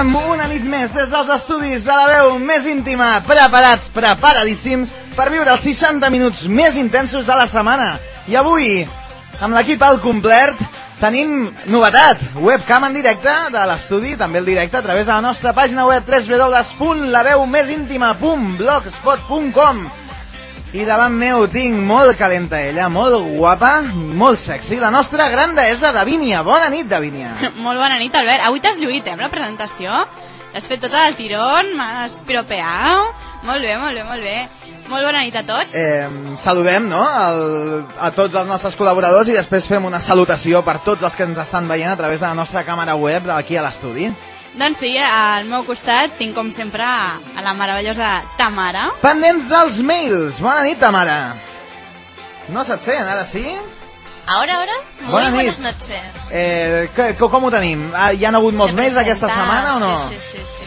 Saludem una nit més des dels estudis de la veu més íntima, preparats, preparadíssims per viure els 60 minuts més intensos de la setmana. I avui, amb l'equip al complet, tenim novetat, webcam en directe de l'estudi, també el directe a través de la nostra pàgina web www.laveumésintima.blogspot.com i davant meu tinc molt calenta ella, molt guapa, molt sexy, la nostra gran deessa Davínia. Bona nit, Davínia. Molt bona nit, Albert. Avui t'has lluït, eh, amb la presentació. L'has fet tota del tirón, m'has piropeat. Molt bé, molt bé, molt bé. Molt bona nit a tots. Eh, saludem no, el, a tots els nostres col·laboradors i després fem una salutació per tots els que ens estan veient a través de la nostra càmera web aquí a l'estudi. Doncs sí, al meu costat tinc com sempre a la meravellosa Tamara. Pendents dels mails. Bona nit, Tamara. No se't sent, ara sí? Ahora, ahora, muy Buenas buenas nit. noches. Eh, que, que, com ho tenim? Ah, Hi han hagut molts Se mails aquesta presenta- setmana o no? Sí, sí, sí, sí.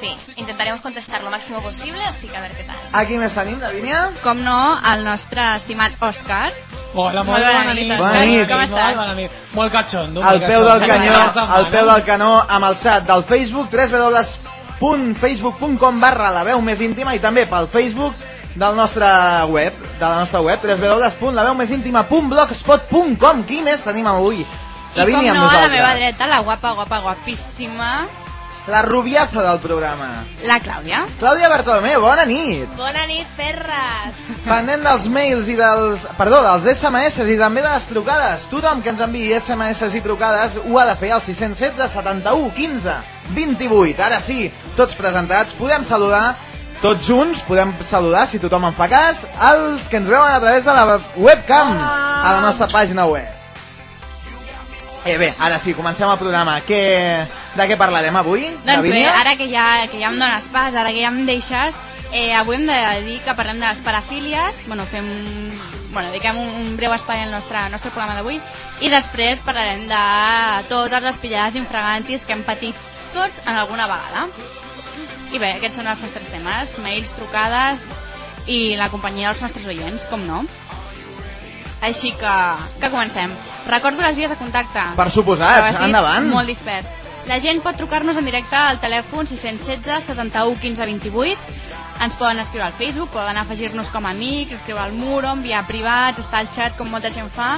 Sí? Sí, intentaremos contestar lo máximo posible, así que a ver qué tal. Aquí més tenim, Davínia? Com no, el nostre estimat Òscar. Hola, molt, Molt bona, bona nit. nit. Bona nit. Com estàs? Molt bona nit. Molt catxondo. Al peu del canyó, al peu del canó amb el xat del Facebook www.facebook.com barra la veu més íntima i també pel Facebook del nostre web, de la nostra web www.laveumésintima.blogspot.com Qui més tenim avui? I com amb no, a la meva dreta, la guapa, guapa, guapíssima, La rubiaza del programa. la Clàudia. Clàudia Bartolomé, bona nit. Bona nit, perras. Pendent dels mails i dels... Perdó, dels SMS i també de les trucades. Tothom que ens enviï SMS i trucades ho ha de fer al 616 71 15 28. Ara sí, tots presentats. Podem saludar tots junts, podem saludar, si tothom en fa cas, els que ens veuen a través de la webcam a la nostra pàgina web. Eh, bé, ara sí, comencem el programa. Què, de què parlarem avui? Doncs bé, ara que ja, que ja em dones pas, ara que ja em deixes, eh, avui hem de dir que parlem de les parafílies, bueno, fem, bueno, dediquem un, un breu espai al nostre, al nostre programa d'avui, i després parlarem de totes les pillades infragantis que hem patit tots en alguna vegada. I bé, aquests són els nostres temes, mails, trucades i la companyia dels nostres oients, com no. Així que, que comencem. Recordo les vies de contacte. Per suposat, endavant. Molt dispers. La gent pot trucar-nos en directe al telèfon 616 71 15 28. Ens poden escriure al Facebook, poden afegir-nos com a amics, escriure al mur, enviar privats, estar al xat com molta gent fa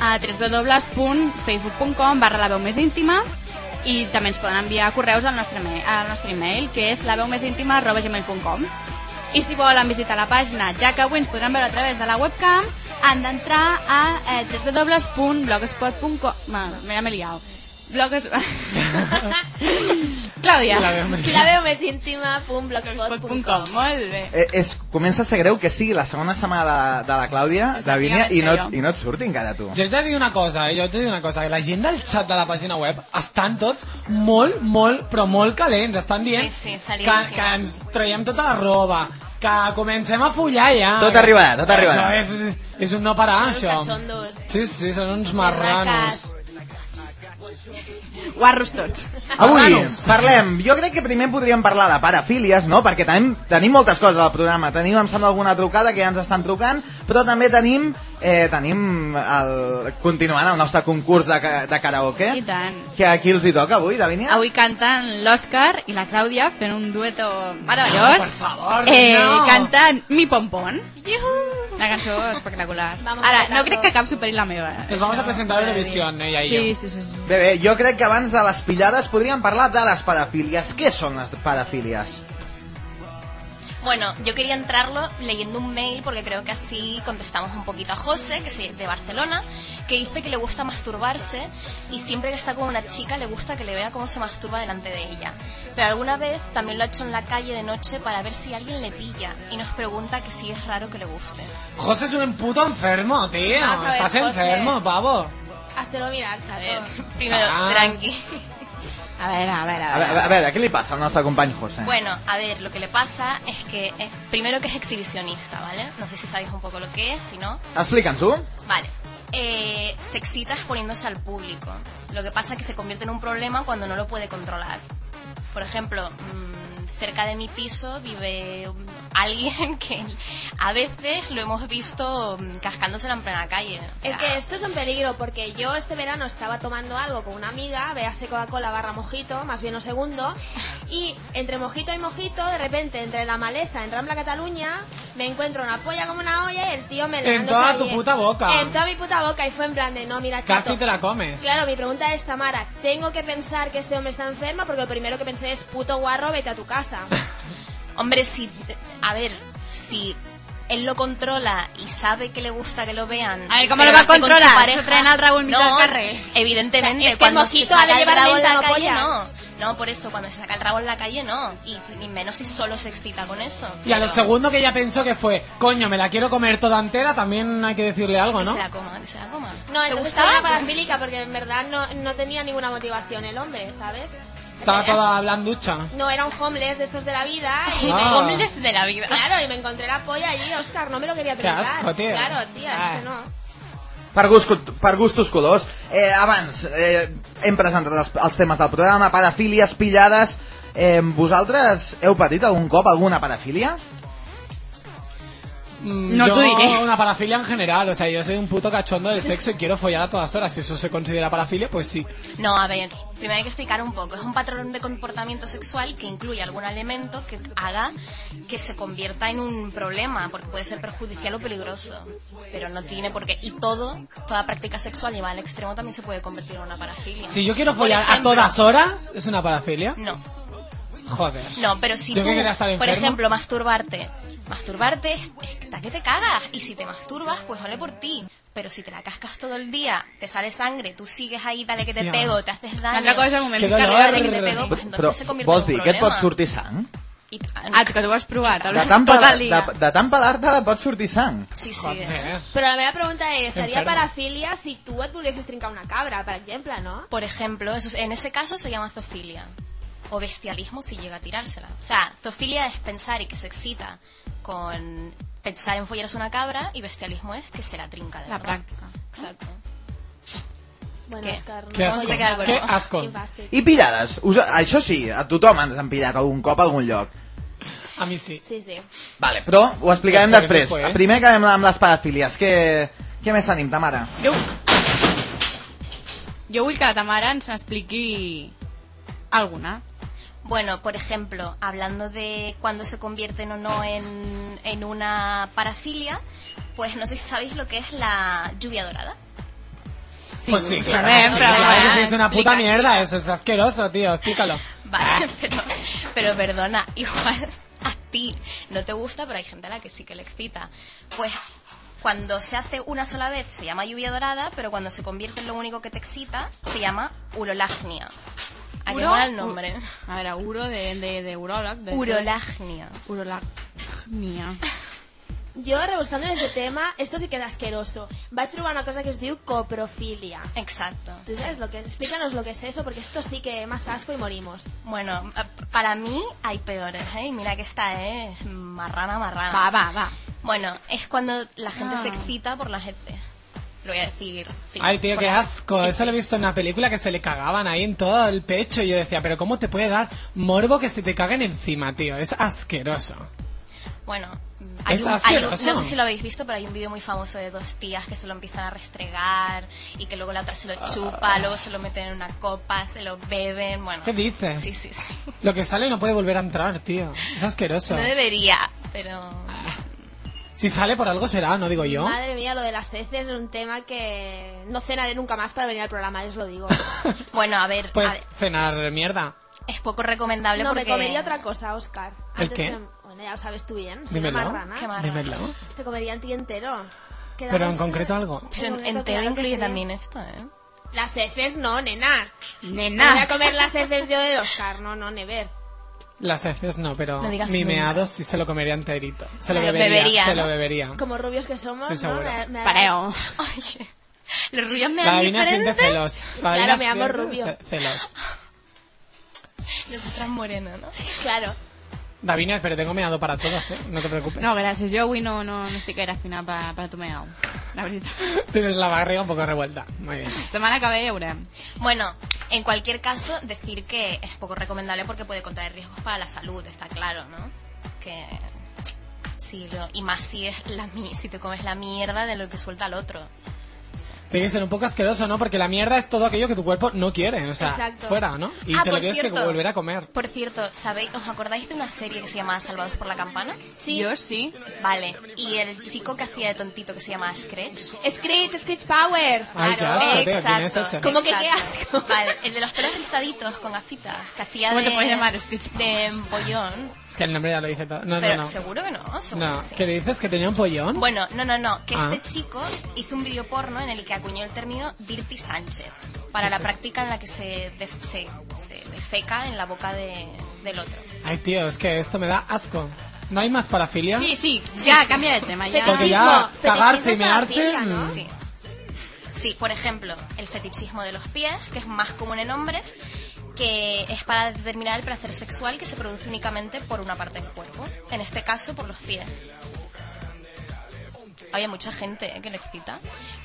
a www.facebook.com barra la veu més íntima i també ens poden enviar correus al nostre, al nostre email que és la veu més íntima arroba gmail.com i si volen visitar la pàgina, ja que avui ens podran veure a través de la webcam, han d'entrar a eh, www.blogspot.com... Bueno, mira, m'he liat. Blogs... Clàudia. La veu Si la veu més íntima, punt, blogspot.com. Blogspot.com. Molt bé. Eh, és, comença a ser greu que sigui la segona setmana de, de la Clàudia, Davínia, sàpiga i no, i no et surti encara tu. Jo haig de dir una cosa, eh? jo haig de dir una cosa, que la gent del xat de la pàgina web estan tots molt, molt, però molt calents, estan dient Sí, sí, que, que ens traiem tota la roba, que comencem a follar ja. Tot arribarà, tot arribarà. Això és, és un no parar, Són això. cachondos. Sí, sí, són uns marranos. Guarros tots. Avui parlem, jo crec que primer podríem parlar de parafílies, no? Perquè tenim, tenim moltes coses al programa. Tenim, em sembla, alguna trucada que ja ens estan trucant, però també tenim, eh, tenim el, continuant el nostre concurs de, de karaoke. I tant. Que a qui els hi toca avui, Davínia? Avui canten l'Òscar i la Clàudia fent un dueto meravellós. No, por favor, eh, no. Canten Mi Pompón. Una cançó espectacular. Vamos Ara, no crec que cap superi la meva. eh. Nos vamos a presentar a Eurovisión, ella y Sí, yo. sí, sí, sí. Bé, bé, jo crec que abans de les pillades podríem parlar de les parafílies. Què són les parafílies? Bueno, yo quería entrarlo leyendo un mail porque creo que así contestamos un poquito a José, que es de Barcelona, que dice que le gusta masturbarse y siempre que está con una chica le gusta que le vea cómo se masturba delante de ella. Pero alguna vez también lo ha hecho en la calle de noche para ver si alguien le pilla y nos pregunta que si es raro que le guste. José es un puto enfermo, tío. Estás José. enfermo, pavo. Hazlo mirar, chato. primero, tranqui. A veure, a veure, a A veure, a què li passa al nostre company José? Bueno, a ver, lo que le pasa es que, primero que es exhibicionista, ¿vale? No sé si sabéis un poco lo que es, si no. Explica'ns-ho. Vale. Eh, se excita exponiéndose al público. Lo que pasa es que se convierte en un problema cuando no lo puede controlar. Por ejemplo, mm, cerca de mi piso vive alguien que a veces lo hemos visto mm, cascándosela en plena calle. O sea, Es que esto es un peligro porque yo este verano estaba tomando algo con una amiga, véase Coca-Cola barra mojito, más bien o segundo, y entre mojito y mojito, de repente, entre la maleza en Rambla Cataluña, me encuentro una polla como una olla y el tío me En levándose toda tu puta boca. En toda mi puta boca y fue en plan de, no, mira, chato. Casi te la comes. Claro, mi pregunta es, Tamara, ¿tengo que pensar que este hombre está enfermo? Porque lo primero que pensé es, puto guarro, vete a tu casa. Hombre, si. A ver, si él lo controla y sabe que le gusta que lo vean. A ver, ¿cómo pero lo va a controlar? pareja- ¿Se frena el rabo en mitad no, carrer? Evidentemente, O sea, es que el cuando mojito se ha de saca el llevar rabo en la calle, no. No, por eso, cuando se saca el rabo en la calle, no. Y ni menos si solo se excita con eso. Y a lo Pero segundo que ella pensó que fue, coño, me la quiero comer toda entera, también hay que decirle algo, Que ¿no? se la coma, que se la coma. No, ¿Te entonces gustaba? era parafílica porque en verdad no, no tenía ninguna motivación el hombre, ¿sabes? Estaba toda blanducha. No, era un homeless de estos de la vida y Ah. me... Hombres de la vida. Claro, y me encontré la polla allí, Oscar, no me lo quería Qué trincar. asco, tío. Claro, tía, Ah. es que no. Per, gust, per gustos colors. Eh, abans, eh, hem presentat els, els temes del programa, parafílies, pillades... Eh, vosaltres heu patit algun cop alguna parafília? Mm, No yo, diré. una parafilia en general, o sea, yo soy un puto cachondo del sexo y quiero follar a todas horas. Si eso se considera parafilia, pues sí. No, a ver, primero hay que explicar un poco. Es un patrón de comportamiento sexual que incluye algún elemento que haga que se convierta en un problema, porque puede ser perjudicial o peligroso. Pero no tiene por qué. Y todo, toda práctica sexual llevada al extremo también se puede convertir en una parafilia. Si yo quiero follar a todas horas, ¿es una parafilia? No, Joder. no, pero si tú, por ejemplo, masturbarte, masturbarte es, está que te cagas. Y si te masturbas, pues vale por ti. Pero si te la cascas todo el día, te sale sangre, tú sigues ahí, dale que te Hòstia. pego, te haces daño. L'altra cosa Que dale que te pego, pues Però entonces se convierte vols en un dir que et pot problema. sortir sang? I tant. Ah, que tu ho has provat, De tant, dia. de, de tant pelar-te et pot sortir sang. Sí, sí. Joder. Però la meva pregunta és, seria parafilia si tu et volguessis trincar una cabra, per exemple, no? Por ejemplo, eso, en ese caso se llama zoofilia. O bestialismo si llega a tirársela. O sea, zoofilia es pensar y que se excita con pensar en follarse una cabra y bestialismo es que se la trinca de La verdad. pràctica. Exacto. Bueno, Què? Oscar, no Qué asco. Qué eso? asco. I pillades? Us, això sí, a tothom ens han pillat algun cop a algun lloc. A mí sí. Sí, sí. Vale, però ho explicarem Després, després. després. Primer acabem amb les parafílies. Què, què més tenim, Tamara? Jo... Jo vull que la Tamara ens expliqui alguna. Bueno, por ejemplo, hablando de cuándo se convierten o no en, en una parafilia, pues no sé si sabéis lo que es la lluvia dorada. pues sí, claro. sí, claro, eso es una puta mierda, eso es asqueroso, tío, explícalo. Vale, pero, pero perdona, igual a ti no te gusta, pero hay gente a la que sí que le excita. Pues cuando se hace una sola vez se llama lluvia dorada, pero cuando se convierte en lo único que te excita se llama urolagnia. ¿A mola el nombre? A veure, uro de, de, de uròleg. De Urolagnia. Urolagnia. Jo, rebuscando en este tema, esto sí que es asqueroso. Vaig trobar una cosa que es diu coprofilia. Exacto. ¿Tú sabes lo que Explícanos lo que es eso, porque esto sí que es más asco y morimos. Bueno, para mí hay peores, ¿eh? Mira que esta es marrana, marrana. Va, va, va. Bueno, es cuando la gente se Ah. excita por las heces. Lo voy a decir. fin, Ay, tío, qué las asco. Eso lo he visto en una película que se le cagaban ahí en todo el pecho. Y yo decía, pero ¿cómo te puede dar morbo que se te caguen encima, tío? Es asqueroso. Bueno, hay Es un- hay un- no sé si lo habéis visto, pero hay un vídeo muy famoso de dos tías que se lo empiezan a restregar y que luego la otra se lo chupa, luego se lo meten en una copa, se lo beben, bueno. Ah. ¿Qué dices? Sí, sí, sí. Lo que sale no puede volver a entrar, tío. Es asqueroso. No debería, pero... Si sale por algo será, no digo yo. Madre mía, lo de las heces es un tema que no cenaré nunca más para venir al programa, os lo digo. Bueno, a ver, Pues a ver, cenar mierda. es poco recomendable No, porque... me comería otra cosa, Oscar. ¿El qué? de- Bueno, ya lo sabes tú bien, soy Dímelo. una marrana. Qué marrana. Dímelo. Te comería en ti entero. Pero en concreto algo. Pero en entero claro incluye también esto, ¿eh? Las heces no, nena. Nena. No voy a comer las heces yo del Oscar, no, no, never. Las heces no, pero No mi meado sí se lo comería enterito. Se lo Se lo bebería. bebería, se ¿no? lo bebería. Como rubios que somos, Estoy ¿no? seguro. Me- me- Pareu. Oye, Los rubios me La dan Davina siente diferente. celos. La Claro, me siente rubio. ce- Celos. Nosotras moreno, ¿no? Claro. Davina, pero tengo meado para todos, ¿eh? No te preocupes. No, gràcies. Jo avui no, no, no estic gaire fina per, per tu meao. La veritat. Tienes la barriga un poco revuelta. Muy bien. Setmana que ve ja veurem. Bueno, en cualquier caso, decir que es poco recomendable porque puede contraer riesgos para la salud, está claro, ¿no? Que sí, lo- y más si es la si te comes la mierda de lo que suelta el otro. Tiene que ser un poco asqueroso, ¿no? Porque la mierda es todo aquello que tu cuerpo no quiere. O sea, Exacto. fuera, ¿no? Y Ah, te lo tienes que cierto. volver a comer. Por cierto, ¿sabéis, os acordáis de una serie que se llama Salvados por la Campana? Sí. Jo sí. Vale, y el chico que hacía de tontito que se llama Scratch. Screech, Screech Powers. Ay, qué Claro. asco, tío, ¿quién es ese? ¿Cómo que qué exacto. asco? Vale, el de los pelos rizaditos con gafitas, que hacía ¿Cómo de... te puedes llamar? Scratch De empollón. Es que el nombre ya lo dice todo. No, Pero no, no. seguro que no, seguro No, que sí. ¿qué dices? ¿Que tenía un pollón? Bueno, no, no, no, que Ah. este chico hizo un vídeo porno en el que acuñó el término Dirty Sánchez para la práctica en la que se, def- se, se defeca en la boca de- del otro. Ay, tío, es que esto me da asco. ¿No hay más parafilia? Sí, sí, ja, canvia de tema, ja. Porque ya cagarse y mearse... ¿no? mm, Sí. Sí, por ejemplo, el fetichismo de los pies, que es más común en hombres, que es para determinar el placer sexual que se produce únicamente por una parte del cuerpo, en este caso por los pies. Hay mucha gente ¿eh? que excita.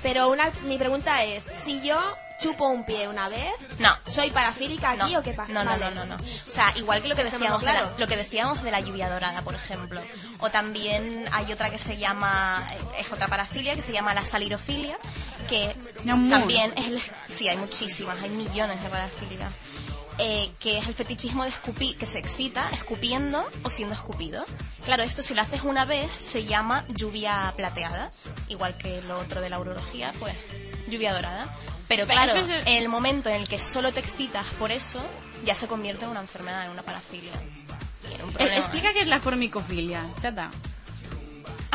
Pero una, mi pregunta es, si yo chupo un pie una vez, No, ¿soy parafílica aquí no, o qué pasa? No, no, Vale. no, no, no. O sea, igual que lo que decíamos, de la- claro. lo que decíamos de la lluvia dorada, por ejemplo. O también hay otra que se llama, eh, es otra parafilia, que se llama la salirofilia, que munt. también es, sí, hay muchísimas, hay millones de parafilias. Eh, que es el fetichismo de escupir, que se excita escupiendo o siendo escupido. Claro, esto si lo haces una vez se llama lluvia plateada, igual que lo otro de la urología, pues lluvia dorada. Pero claro, en el momento en el que solo te excitas por eso, ya se convierte en una enfermedad, en una parafilia. Y en un Eh, problema. Explica què és la formicofilia, xata.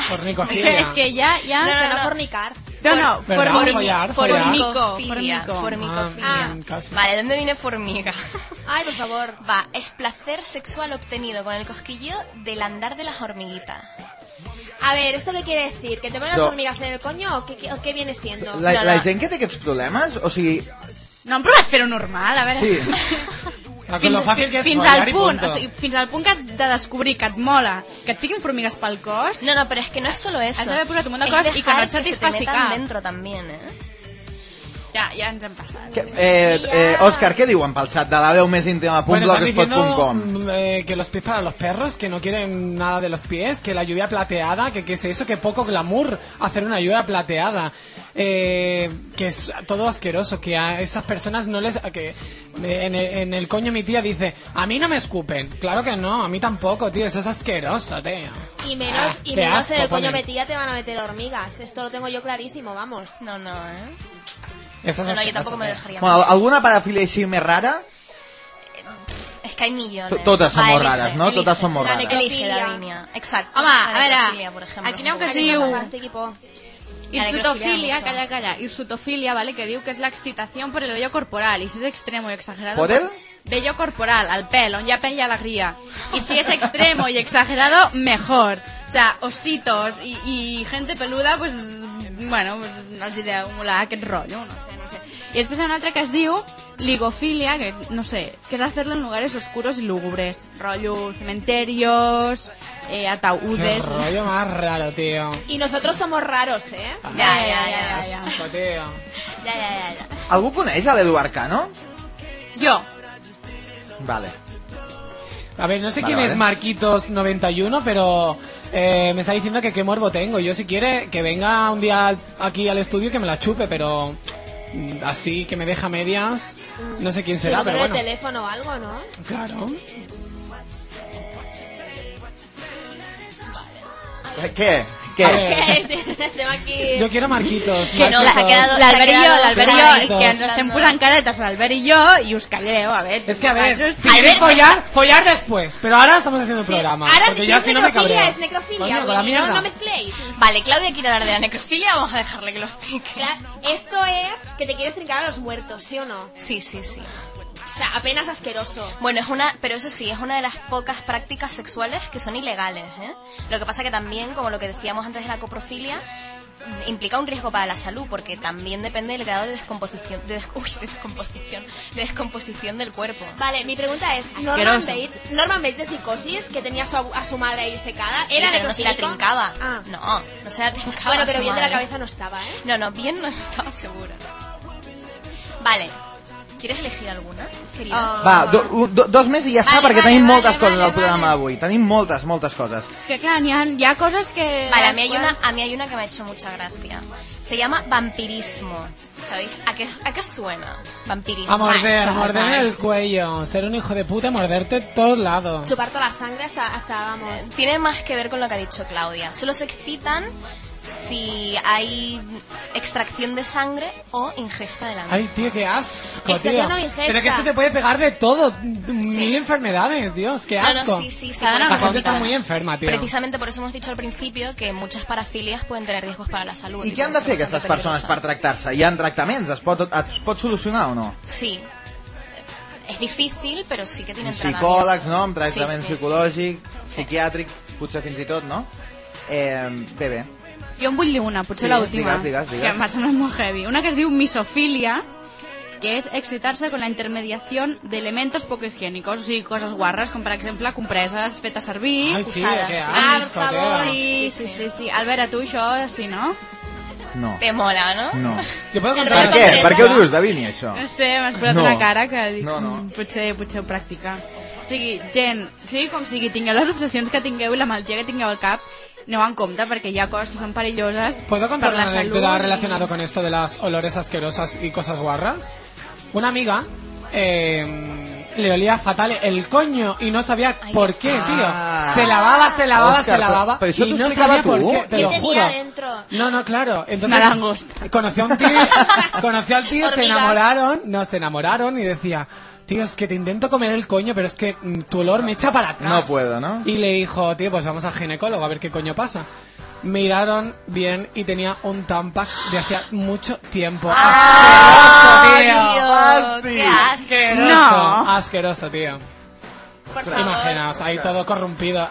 Fornicofilia. És que ja... ja... No, no, no. fornicar. No, no, ¿Verdad? formi- Follar, follar. formico, Formicofilia, formico. formicofilia. Ah, casi. Vale, ¿dónde viene formiga? Ay, por favor. Va, es placer sexual obtenido con el cosquillo del andar de las hormiguitas. A ver, ¿esto qué quiere decir? ¿Que te ponen las No. hormigas en el coño o qué, qué- o qué viene siendo? La, No, la no. gent que té aquests problemes, o sigui, No han provat fer-ho normal, a veure... sí, Es fins follar al punt, o sigui, fins al punt que has de descobrir que et mola, que et fiquin formigues pel cos, No, no, pero es que no es solo eso. Has d'haver posat un munt de Es coses i que no dejar et se te satisfaci metan cap. dentro también, ¿eh? Ja, ja ens hem passat. que, eh, eh, Òscar, què diuen pel xat de la veu més íntima Bueno, están diciendo blogspot.com? mm, eh, que los pies para los perros, que no quieren nada de los pies, que la lluvia plateada, que qué es eso, que poco glamour hacer una lluvia plateada, eh, que es todo asqueroso, que a esas personas no les... que eh, en, el, en el coño mi tía dice, a mí no me escupen. Claro que no, a mí tampoco, tío, eso es asqueroso, tío. Y menos, Ah, y qué menos en el coño pone. metida te van a meter hormigas. Esto lo tengo yo clarísimo, vamos. No, no, ¿eh? Eso es No, no, yo tampoco me dejaría. Bueno, alguna parafilia així més rara? Es que hay millones. To- totes són Va, molt elige, rares, no? elige. Totes són molt La rares. Elige. Home, a La veure, ejemplo. aquí n'hi ha que un diu- mucho. calla, calla. Irsutofilia, ¿vale? Que diu que es la excitación por el vello corporal. Y si es extremo y exagerado, ¿Por pues, el? vello corporal, al pelo, on hi ha pell i alegría. Y si es extremo y exagerado, mejor. O sea, ositos y, y gente peluda, pues, bueno, pues, els hi deu molar aquest rotllo, no sé, no sé. Y después hay una altra que es diu ligofilia, que no sé, que es hacerlo en lugares oscuros y lúgubres. Rollo cementerios, eh, Qué ataúdes. rollo más raro, tío. Y nosotros somos raros, ¿eh? Ya, ya, ya, ya. Asco, tío. Ya, ya, ya, ya. Algú coneix a l'Eduard Cano? Yo. Vale. A ver, no sé Vale, quién es vale. Marquitos91, pero eh, me está diciendo que qué morbo tengo. Yo si quiere que venga un día aquí al estudio y que me la chupe, pero mm, así que me deja medias. No sé quién será, pero bueno. teléfono o algo, ¿no? Claro. Què? Ver. Estem aquí... Yo quiero Marquitos. Que no, Marquitos. se ha quedado- jo, quedado l'Albert i jo, claritos. és que ens estem posant caretes l'Albert i jo i us calleu, a veure. Es que a ver, si queréis follar, follar después. Pero ahora estamos haciendo el Sí, programa. Ahora porque si ya es si no me cabreo. es necrofilia. No, no mezcléis. Vale, Claudia quiere hablar de la necrofilia, vamos a dejarle que lo explique. Claro, esto es que te quieres trincar a los muertos, ¿sí o no? Sí, sí, sí. O sea, apenas asqueroso. Bueno, es una, pero eso sí, es una de las pocas prácticas sexuales que son ilegales, ¿eh? Lo que pasa que también, como lo que decíamos antes de la coprofilia, implica un riesgo para la salud porque también depende del grado de descomposición, de, des- uy, de descomposición, de descomposición del cuerpo. Vale, mi pregunta es, Norman. Bates, Norman Bates de Psicosis, que tenía a su, a su madre ahí secada, Sí, ¿era pero no se la trincaba. Ah. No, no se la trincaba. Bueno, pero bien de la cabeza no estaba, ¿eh? No, no, bien no estaba segura. Vale. ¿Quieres elegir alguna, querida? Va, do, un- do, dos més i ja està, Vale, perquè vale, tenim vale, moltes coses vale, al programa vale. d'avui. Tenim moltes, moltes coses. Es que claro, hi ha, hi ha cosas que... Vale, a mí, hay una, a mí hay una que me ha hecho mucha gracia. Se llama vampirismo. ¿Sabéis? ¿A qué, a qué suena? Vampirismo. A morder, Vale, morderme vale. el cuello, ser un hijo de puta morderte todos lados. Chupar toda la sangre hasta, hasta vamos... Tiene más que ver con lo que ha dicho Claudia. Solo se excitan si hay extracción de sangre o ingesta de la misma. Ay, tío, qué asco, tío. o ingesta. Pero que esto te puede pegar de todo. Mil enfermedades, Dios, qué No, asco. no, sí, sí, sí. Cada por eso La hemos gente está dicho- muy enferma, tío. Precisamente por eso hemos dicho al principio que muchas parafilias pueden tener riesgos para la salud. I y què han de fer aquestes persones per tractar-se? Hi ha tractaments? Es pot, es pot solucionar o no? Sí. Es difícil, pero sí que tienen Psicòlegs, no? Amb tratamiento. tractament Sí, sí, sí. psicològic, psiquiàtric, potser fins i tot, no? Eh, bé, bé. Jo en vull dir una, potser Sí, l'última. digues, digues, digues. Que m'ha semblat molt heavy. Una que es diu misofilia, que és excitarse con la intermediación de elementos poco higiénicos, o sigui, coses guarres, com per exemple compreses fetes servir, usadas. qué Ah, asco, tío. Sí, sí, sí, sí. Albert, a tu això sí, no? No. Te mola, ¿no? No. Puedo El Per comprar rollo què? compresa. Per què ho dius, Davini, això? No sé, m'has posat No. una cara que dic, No, no. "Mm, potser, potser ho practica. O sigui, gent, sigui com sigui, tingueu les obsessions que tingueu i la malaltia que tingueu al cap, aneu en compte perquè hi ha coses que són perilloses ¿Puedo contar per la una salut. anécdota i- relacionada con esto de las olores asquerosas y cosas guarras? Una amiga eh, le olía fatal el coño y no sabía por qué, tío. Ah. Se lavaba, se lavaba, Òscar, se lavaba però- però això y no sabía por qué, te ¿Qué lo tenía juro. dentro? No, no, claro. Entonces, Una langosta. Conoció a un tío, conoció al tío, se Hormigas. enamoraron, no, se enamoraron y decía, tío, es que te intento comer el coño, pero es que mm, tu olor me echa para atrás. No puedo, ¿no? Y le dijo, tío, pues vamos al ginecólogo a ver qué coño pasa. Miraron bien y tenía un Tampax de hacía mucho tiempo. ¡Ah, ¡Asqueroso, tío! Dios! ¡Qué! Asqueroso, No. asqueroso, tío. Por favor. Imaginaos, ahí todo corrompido.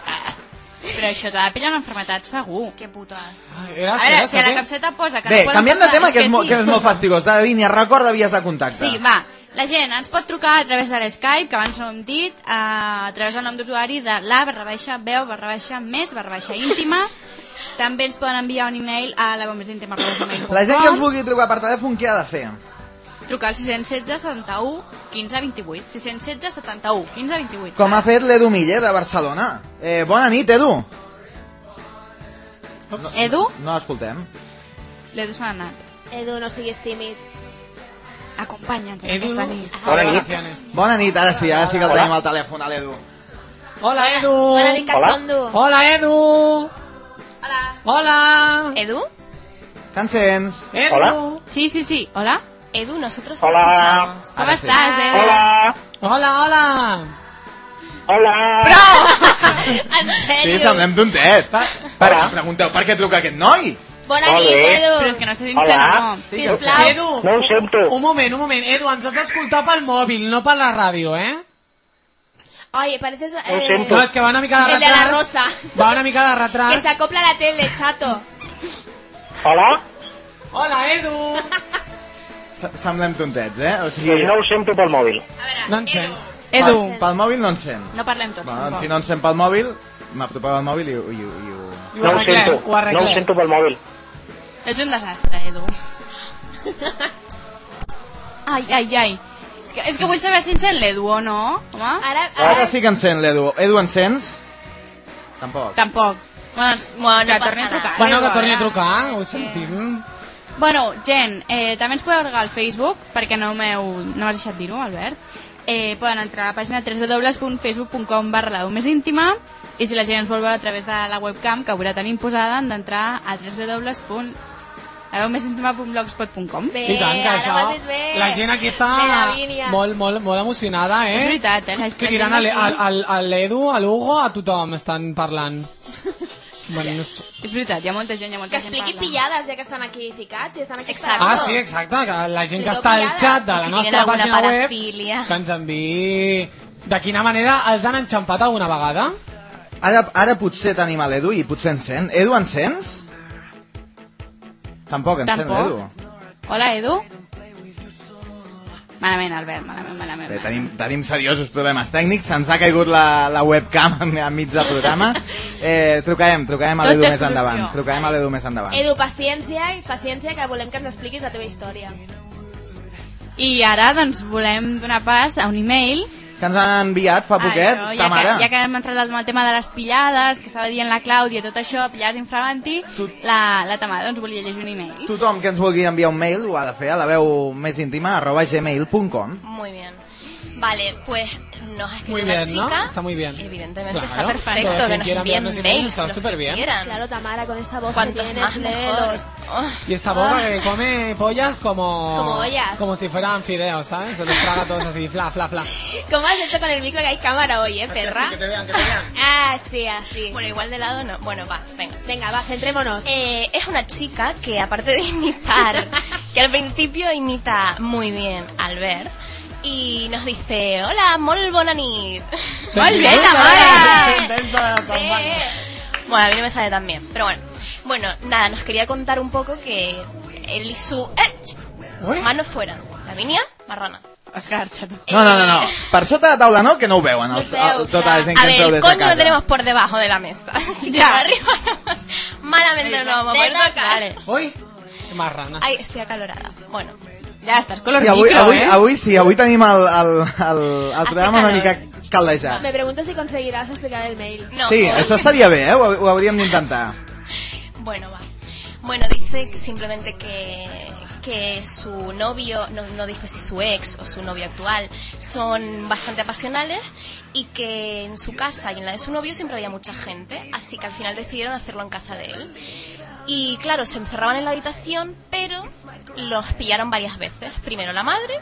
Però això t'ha de pillar una enfermetat segur. Qué puto asco. Ay, Era A veure, si a la capseta posa que Bé, no canviant de tema, és que és, sí. que és molt fastigós. Davini, recorda vies de contacte. Sí, va. La gent ens pot trucar a través de l'Skype, que abans no hem dit, a, través del nom d'usuari de la barra baixa veu barra baixa més barra baixa íntima. També ens poden enviar un e-mail a la íntima La gent que ens vulgui trucar per telèfon, què ha de fer? Trucar al 616 71 15 28. 616 71 15 28. Com ha fet l'Edu Miller de Barcelona. Eh, bona nit, Edu. Edu, No l'escoltem. l'Edu se n'ha anat. Edu, no siguis tímid. Acompanya'ns aquesta nit. valoraciones. Bona nit, ara sí, ara sí que el tenim al telèfon, a l'Edu. Hola, Edu. Bona nit, cachondo. Hola, Edu. Hola. Hola. Edu, Que ens sents? Edu. Sí, sí, sí. Hola. Edu, nosotros te escuchamos. Sí. estàs, Edu? Hola, Hola, hola. hola. En Sí, sèrio? semblem tontets. Per, pregunteu per què truca aquest noi? Bona Molt nit, bé. Edu. Però és que no sé sincer Hola. o no. Sí, que Sisplau. Edu. No ho sento. Un moment, un moment. Edu, ens has d'escoltar pel mòbil, no per la ràdio, eh? Oye, pareces eh, siento. No, és que va una mica de el de retras. la rosa. Va una mica de Que retras. se acopla a la tele, chato. Hola? Hola, Edu. Se- Semblem tontets, eh? O Doncs sigui, no ho sento pel mòbil. No en sent. Edu, pel, pel mòbil no ens sent. no parlem tots. Bueno, tampoc. si no ens sent pel mòbil, m'apropava al mòbil i, ho- i, ho- i, ho- I ho No ho arreglem, sento. ho No ho arreglem. sento pel mòbil. Ets un desastre, Edu. Ai, ai, ai. És que, és que vull saber si sent l'Edu o no, home. Ara, Ara ara, sí que sent l'Edu. Edu, ens sents? Tampoc. Tampoc. Bueno, doncs, Bueno, no que passa torni a trucar. Bueno, que torni a trucar, ho sentim. Bueno, gent, eh, també ens podeu agregar al Facebook, perquè no m'heu no m'has deixat dir-ho, Albert. Eh, poden entrar a la pàgina www.facebook.com barra la més íntima i si la gent ens vol veure a través de la webcam, que avui la tenim posada, han d'entrar a www.laveumésintima.blogspot.com bé, I tant, que ara això... ho has dit bé. La gent aquí està molt, molt, molt emocionada, eh? És veritat, eh? La, diran a a l'Edu, a l'Hugo, a tothom estan parlant. Bueno, no sé. És veritat, hi ha molta gent, hi ha molta que gent expliqui parlant. pillades, ja que estan aquí ficats i estan aquí Exacte. Ah, sí, exacte, que la gent que està al xat de la si nostra pàgina web que ens enviï de quina manera els han enxampat alguna vegada. Ara, ara potser tenim a l'Edu i potser sent. Edu, ens sents? Tampoc, em sembla, Tampoc. Edu. Hola, Edu? Malament, Albert, malament, malament. Bé, tenim, tenim seriosos problemes tècnics, se'ns ha caigut la, la webcam enmig del programa. Eh, trucarem, trucarem a l'Edu més solució. endavant. Trucarem a l'Edu més endavant. Edu, paciència, i paciència, que volem que ens expliquis la teva història. I ara, doncs, volem donar pas a un e-mail Que ens han enviat fa poquet, Això, ta ja, que, mare. ja que hem entrat amb el tema de les pillades, que estava dient la Clàudia, tot això, pillades infraganti, la, la Tamara doncs volia llegir un e-mail. Tothom que ens vulgui enviar un mail ho ha de fer a la veu més íntima arroba gmail.com Muy bien. Vale, pues nos ha escrito Muy una bien, ¿no? chica. Está muy bien. Evidentemente Claro, está perfecto todo que nos envíen mails. está los súper bien. quieran. Claro, Tamara, con esa voz que tienes, más mejor. Oh, Y esa boca que come pollas como... Como ollas. Como si fueran fideos, ¿sabes? Se los traga todos así, fla, fla, fla. ¿Cómo has hecho con el micro que hay cámara hoy, eh, perra? Que te vean, que te vean. Ah, sí, así. Bueno, igual de lado no. Bueno, va, venga. Venga, va, centrémonos. Eh, es una chica que aparte de imitar, que al principio imita muy bien a Albert, y nos dice, hola, molt bona nit. Molt bé, Tamara! la. Bueno, a mí no me sale tan bien, pero bueno. Bueno, nada, nos quería contar un poco que él y su... ¡Eh! Mano fuera. Lavinia, marrana. Òscar, xato. No, no, no, no. Per sota de taula no, que no ho veuen els, el, tota la gent A que ver, des de coño casa. lo tenemos por debajo de la mesa. Que Ya. arriba no. Malamente no lo vamos a poder tocar. Vale. Uy, marrana. Ay, estoy acalorada. Bueno, Ja estàs color I avui, micro, avui, eh? avui sí, avui tenim el, el, el, el programa una mica caldejat. Me pregunto si conseguirás explicar el mail. no. Sí, això estaria bé, eh? Ho, ho hauríem d'intentar. Bueno, va. Bueno, dice simplemente que, que su novio, no, no dice si su ex o su novio actual, son bastante apasionales y que en su casa y en la de su novio siempre había mucha gente, así que al final decidieron hacerlo en casa de él. Y claro, se encerraban en la habitación, pero los pillaron varias veces. Primero la madre,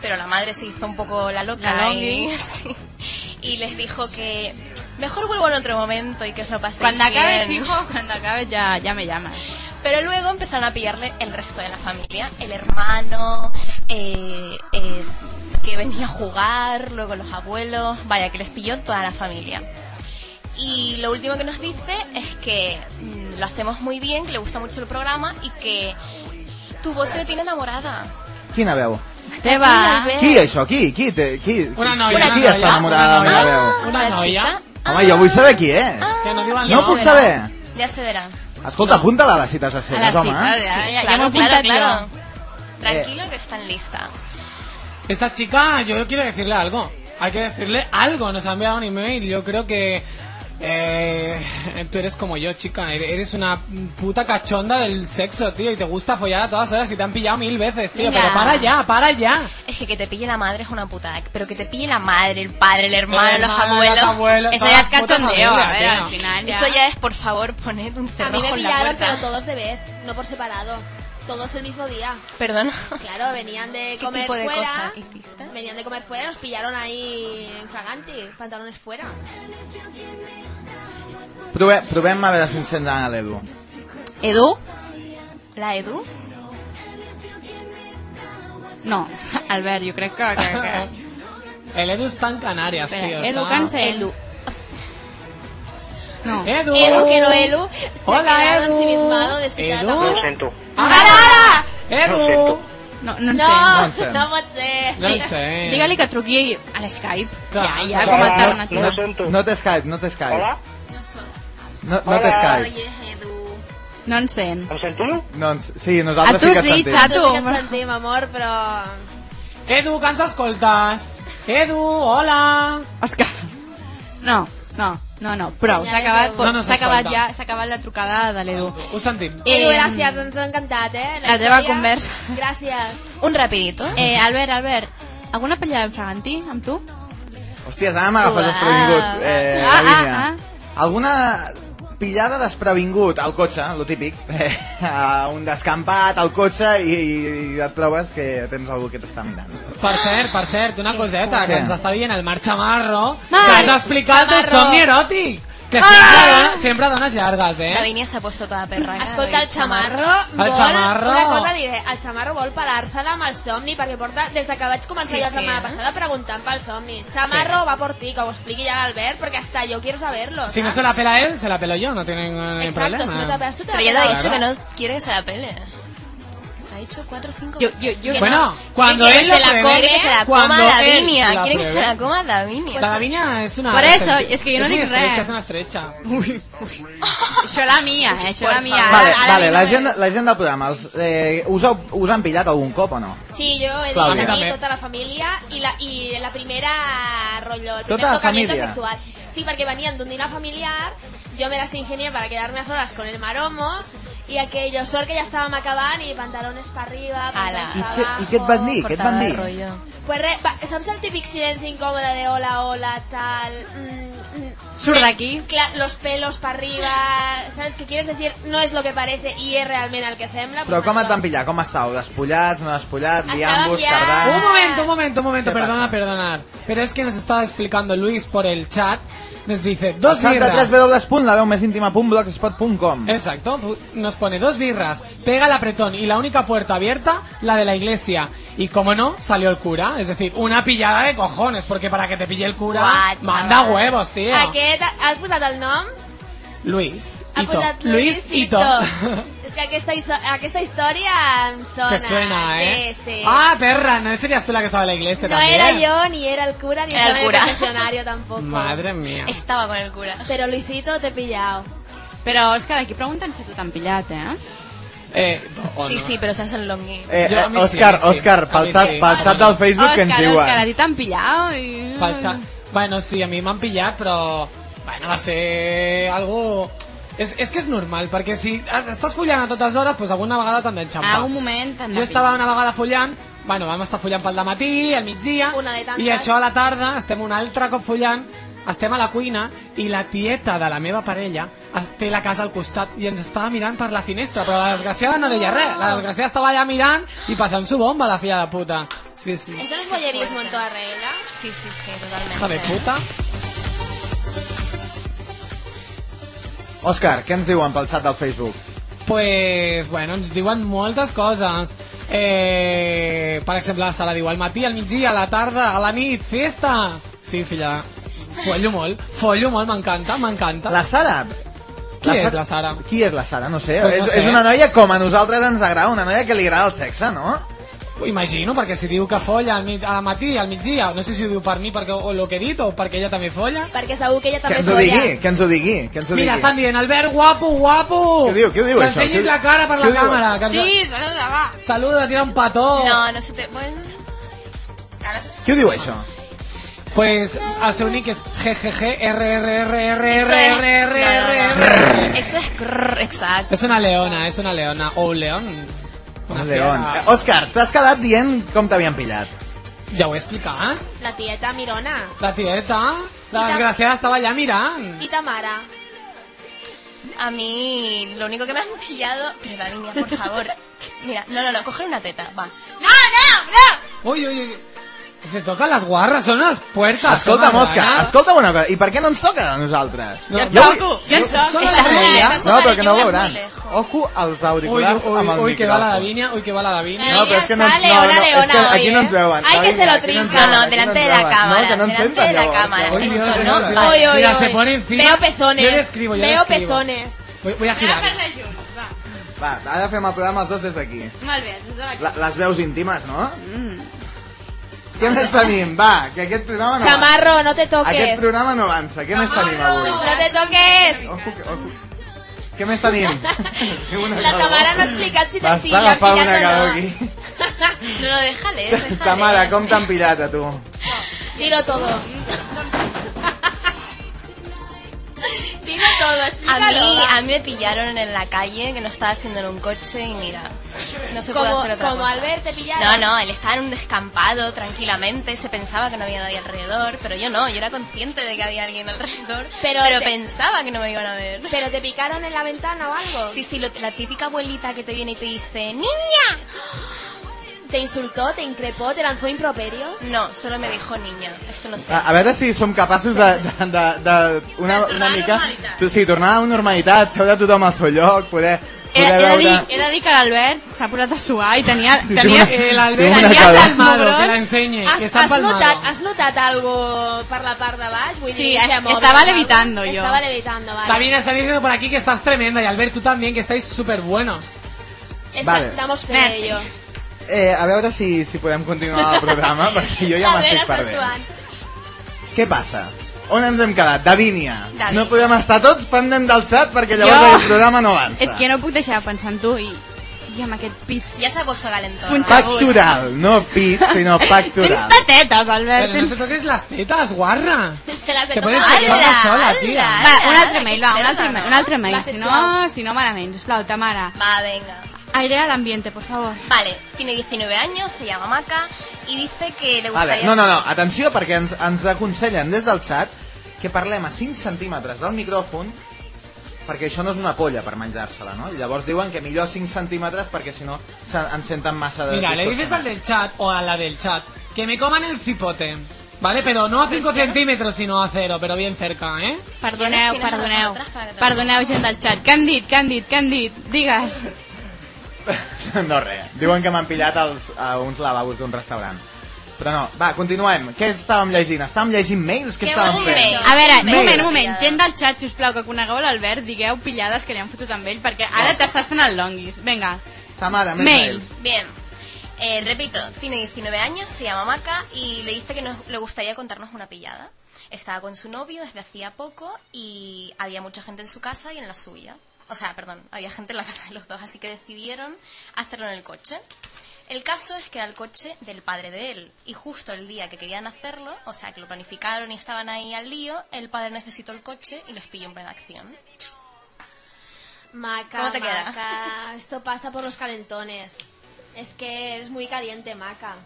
pero la madre se hizo un poco la loca La y, sí, y les dijo que mejor vuelvo en otro momento y que os lo paséis Cuando acabes, bien. hijo, cuando acabes ya, ya me llamas. Pero luego empezaron a pillarle el resto de la familia, el hermano, eh, eh, que venía a jugar, luego los abuelos, vaya, que les pilló toda la familia. Y lo último que nos dice es que lo hacemos muy bien, que le gusta mucho el programa y que tu voz te tiene enamorada. Quina veu? Teva. Albert. Qui, això? Qui? Qui, té, qui, Una noia, qui, una qui noia, està enamorada de una la noia. veu? Una la noia. chica. Home, jo vull saber qui és. Es que no diuen No no. puc saber. Ya se verá. Escolta, apunta-la a les cites a home. cites, ja, ja, ja claro, claro, claro. jo. Tranquilo que está en lista. Esta chica, yo quiero decirle algo. Hay que decirle algo. Nos ha enviado un email. Yo creo que eh, tú eres como yo, chica. Eres una puta cachonda del sexo, tío. Y te gusta follar a todas horas y te han pillado mil veces, tío. Venga. Pero para ya, para ya. Es que que te pille la madre es una putada, pero que te pille la madre, el padre, el hermano, El los abuelos. los abuelos, Eso ya es puta cachondeo, familia, a ver, al final ya... Eso ya es, por favor, poned un A cerrojo mí me en la pillaron, pero todos de vez, no por separado. Todos el mismo día. Perdón. Claro, venían de ¿Qué comer tipo de fuera. cosa hiciste? Venían de comer fuera, nos pillaron ahí en fraganti, pantalones fuera. Provem, provem a veure si ens sent a l'Edu. Edu? ¿La Edu? No, Albert, jo crec que... que, que... El Edu está en Canarias, Espera, tío. Edu, sents? Edu. No. Edu. Edu, que no Elu, se Hola, ha quedado Edu. ensimismado de escuchar Edu. ho sento. Ara, ara! No Edu! No, no en No, sent. sent. no pot ser. No ho sé. Digue-li que truqui a l'Skype. Ja, ja, com a alternativa. No. No té Skype, no té Skype. Hola? No, no té. Skype. No en sent. Em sento? No, ens- sí, A nosaltres tu sí que et sí, sentim. xato. Tu sí que et sentim, amor, però... Edu, que ens escoltes? Edu, hola! Òscar. No, no, no, no. Prou, s'ha acabat, No, no s'ha acabat ja, s'ha acabat la trucada de l'Edu. Ho sentim. Edu, Eh, gràcies, ens ha encantat, eh? la teva història. conversa. Gràcies. Un rapidito. Eh, Albert, Albert, alguna pellada en fragantí amb tu? Hòsties, ara m'agafes desprevingut, eh, Ah, la línia. ah, Alguna pillada desprevingut al cotxe, lo típic, eh, a un descampat al cotxe i, i et trobes que tens algú que t'està mirant. Per cert, per cert, una coseta, que ens està dient el Marc Chamarro, que ens ha explicat el somni eròtic. Que siempre, dona, siempre dones llargues, eh? La Vinia s'ha puesto toda perra. Escolta, el xamarro vol... xamarro. Una cosa diré, el xamarro vol parar-se-la amb el somni, perquè porta, des de que vaig començar Sí, sí, la sí. setmana passada preguntant pel somni. Xamarro Sí. va por ti, que ho expliqui ja l'Albert, perquè hasta yo quiero saberlo. Si no se la pela él, se la pelo yo, no tiene ningún Exacto, problema. si no te pegas tú, te Pero la ya te ha pegas. dicho que no quiere que se la pele. Ha dicho cuatro o cinco Yo, yo, yo, Bueno, cuando quiere él se la come, que se la cuando coma Davinia. la Quiere que se la coma Davinia. La Davinia és una... Per eso, és que jo no una estretxa, res. És una estretxa. Això la mia, eh? Això la mia. Vale, vale, no la gent, la gent del programa, els, eh, us, heu, us han pillat algun cop o no? Sí, yo he Claudia. dicho a A mí mí, también. tota la família i la, i la primera rollo, el primer Tota la tocamiento família. sexual. Sí, perquè venien d'un dinar familiar, yo me las ingenié para quedarme a solas con el maromo y aquello, sort que ya estábamos acabant i pantalones para arriba, pantalones I, para què, abajo. I què et van dir? Què et van Cortada de dir? rollo. Pues re, va, saps el típic silenci incòmode de hola, hola, tal... Mm, mm, Surt d'aquí. cla- los pelos para arriba, ¿sabes? Que quieres decir no es lo que parece i és realment el que sembla. Però com et van pillar? Com estàveu? Despullats, no despullats, Un momento, un momento, un momento, ¿Qué perdona, pasa? perdonar. Pero es que nos estaba explicando Luis por el chat. Nos dice, dos Salta birras. www.laveumesintima.blogspot.com Exacto, nos pone dos birras, pega el apretón y la única puerta abierta, la de la iglesia. Y como no, salió el cura. Es decir, una pillada de cojones, porque para que te pille el cura, Guau, manda chaval. huevos, tío. Aquest, has posat el nom? Luis, Ha Ito. posat Luis Ito. És que aquesta, aquesta història em sona. Te suena, ¿eh? Sí, sí. Ah, perra, no serías tú la que estaba en la iglesia no también. era yo, ni era el cura, ni Era el estaba en el cura. confesionario tampoco. Madre mía. Estaba con el cura. Pero Luisito, te he pillado. Però, Òscar, aquí pregunten si tu t'han pillat, eh? Eh, o Sí, no. sí, pero se hace el longui. Eh, Jo, a eh, mi sí, Òscar, a mi sí. Òscar, A pel mi xat, sí. pel xat del Facebook que ens Òscar, Òscar, a diuen. ti t'han pillat? I... Pel xat. Bueno, sí, a mi m'han pillat, però... Bueno, va ser algo... És, és que és normal, perquè si estàs follant a totes hores, doncs alguna vegada t'han d'enxampar. En algun moment Jo estava una vegada follant, bueno, vam estar follant pel matí, al migdia, i això a la tarda estem un altre cop follant, estem a la cuina i la tieta de la meva parella té la casa al costat i ens estava mirant per la finestra, però la desgraciada no deia res, la desgraciada estava allà mirant i passant su bomba, la filla de puta. Sí, sí. Esto no es bollerismo en toda regla. Sí, sí, sí, totalmente. Hija de puta. Òscar, què ens diuen pel xat del Facebook? Pues, bueno, ens diuen moltes coses. Eh, per exemple, la Sara diu al matí, al migdia, a la tarda, a la nit, festa. Sí, filla, follo molt, follo molt, m'encanta, m'encanta. La Sara? Qui és Sa- la Sara? Qui és la Sara? No sé. Pues no és, sé. és una noia com a nosaltres ens agrada, una noia que li agrada el sexe, no? Ho imagino, perquè si diu que folla al, mit, al matí, al migdia, no sé si ho diu per mi perquè, o el que he dit o perquè ella també folla. Perquè segur que ella Que també ens ho folla. digui, que ens ho digui, que ens ho Mira, digui. estan dient, Albert, guapo, guapo! Què diu, què diu que això? ensenyis Què- la cara per què la diu? càmera. Que ens... Sí, saluda, va. Saluda, tira un petó. No, no se te... Bueno, ho diu, això? Pues el seu nick és GGG eso es... Eso es... grrr, Exacto. És una leona, és una leona. O un león. Una Un león. fiera. Eh, Òscar, t'has quedat dient com t'havien pillat. Ja ho he explicat. La tieta Mirona. La tieta, la desgraciada estava allà mirant. I ta mare. A mí lo único que me han pillado... Pero Davinia, por favor. Mira, no, no, no, coger una teta, va. Uy, uy, uy. Se tocan las guarras, son unas puertas. Escolta, Mosca, escolta'm una cosa. I per què no ens toca a nosaltres? No, Jo no. Són les molt elles. lejos. No, però que no veuran. Ojo als Uy, auriculars uy, amb el uy, que va la. Davinia, uy, que va la Davinia. No, però és que no, no, no, és que aquí no ens ¿eh? veuen. Ay, que se lo no trinca. No, aquí delante de la cámara, No, que no ens delante senten, de la llavors. cámara. Uy, Esto no Dios, va. Oy, oy, Mira, se pone encima. Veo pezones. Yo le escribo, yo le Veo pezones. Voy, voy a girar. Va, ara fem el programa els dos des d'aquí. Molt bé, des. La- Les veus íntimes, no? Què més tenim? Va, que aquest programa no Chamarro, no te avança. Aquest toques. programa no avança. Què més tenim avui? No te toques. Ojo, ojo. Què més tenim? La calor. Tamara no ha explicat si, una pillat o calor no. aquí. No, no, déjale, déjale. Tamara, com t'han pillat a tu? Dilo todo. Todo, A explícalo. mí, va. a mí me pillaron en la calle, que lo estaba haciendo en un coche y mira, no se puede hacer otra como cosa. Albert te pillaron. No, no, él estaba en un descampado tranquilamente, se pensaba que no había nadie alrededor, pero yo no, yo era consciente de que había alguien alrededor, Pero pero, te- pensaba que no me iban a ver. ¿Pero te picaron en la ventana o algo? Sí, sí, lo- la típica abuelita que te viene y te dice, niña, te insultó, te increpó, te lanzó improperios. No, solo me dijo niña. Esto no sé. A, a veure si som capaços de, de, de, de una, una mica... Tu, sí, tornar a la normalitat, seure tothom al seu lloc, poder, He, poder he, de dir, he de dir que l'Albert s'ha posat a suar i tenia... Sí, tenia té una- El Tengo Albert una está cabeza. empalmado, Mugrons. que la enseñe. Has, que está has empalmado. notat, has notat algo per la part de baix? Vull Sí, dir, es- que estaba levitando yo. Estaba levitando, vale. Davina está diciendo por aquí que estás tremenda y Albert tú también, que estáis súper buenos. Esta- Vale. Damos fe Merci. de ello. Eh, a veure si, si podem continuar el programa, perquè jo ja m'estic perdent. suant. Què passa? On ens hem quedat? Davínia. Davínia. No podem estar tots pendent del xat perquè llavors Jo- el programa no avança. És que no puc deixar de pensar en tu i, i amb aquest pit. Puesto calentón. Punta- Pactural, no pit, sinó Tens pactural. tetetes, Albert. Pero no se toques las tetas, guarra. Se las tocado. tetas ¡Hala! sola, tía. Va, un altre mail, va, un altre, mail, un altre mail. Va, Si no, si no malament, sisplau, Tamara. Va, venga. Airea el ambiente, por favor. Vale, tiene 19 años, se llama Maca y dice que le Vale, gustaría... no, no, no, atenció perquè ens, ens aconsellen des del xat que parlem a 5 centímetres del micròfon perquè això no és una polla per menjar-se-la, no? I llavors diuen que millor 5 centímetres perquè si no se- ens senten massa de Mira, le dices al del chat o a la del chat que me coman el cipote. ¿Vale? Pero no a 5 centímetros, sino a cero, pero bien cerca, ¿eh? Perdoneu, perdoneu. nosaltres que Perdoneu, gent del xat. Què han dit, què han dit, què han dit? Digues. No, res. Diuen que m'han pillat els, a uns lavabos d'un restaurant. Però no, va, continuem. Què estàvem llegint? Estàvem llegint mails? Què Que estàvem fent? mail. A veure, un Mail. moment, un moment. Gent del xat, si us plau, que conegueu l'Albert, digueu pillades que li han fotut amb ell, perquè ara t'estàs fent el longuis. Vinga. Tamara, més Mail. mails. Bien. Eh, repito, tiene 19 años, se llama Maca y le dice que nos, le gustaría contarnos una pillada. Estaba con su novio desde hacía poco y había mucha gente en su casa y en la suya. O sea, perdón, había gente en la casa de los dos, así que decidieron hacerlo en el coche. El caso es que era el coche del padre de él y justo el día que querían hacerlo, o sea, que lo planificaron y estaban ahí al lío, el padre necesitó el coche y los pilló en plena acción. Maca, ¿Cómo te queda? Maca, esto pasa por los calentones. Es que es muy caliente, Maca.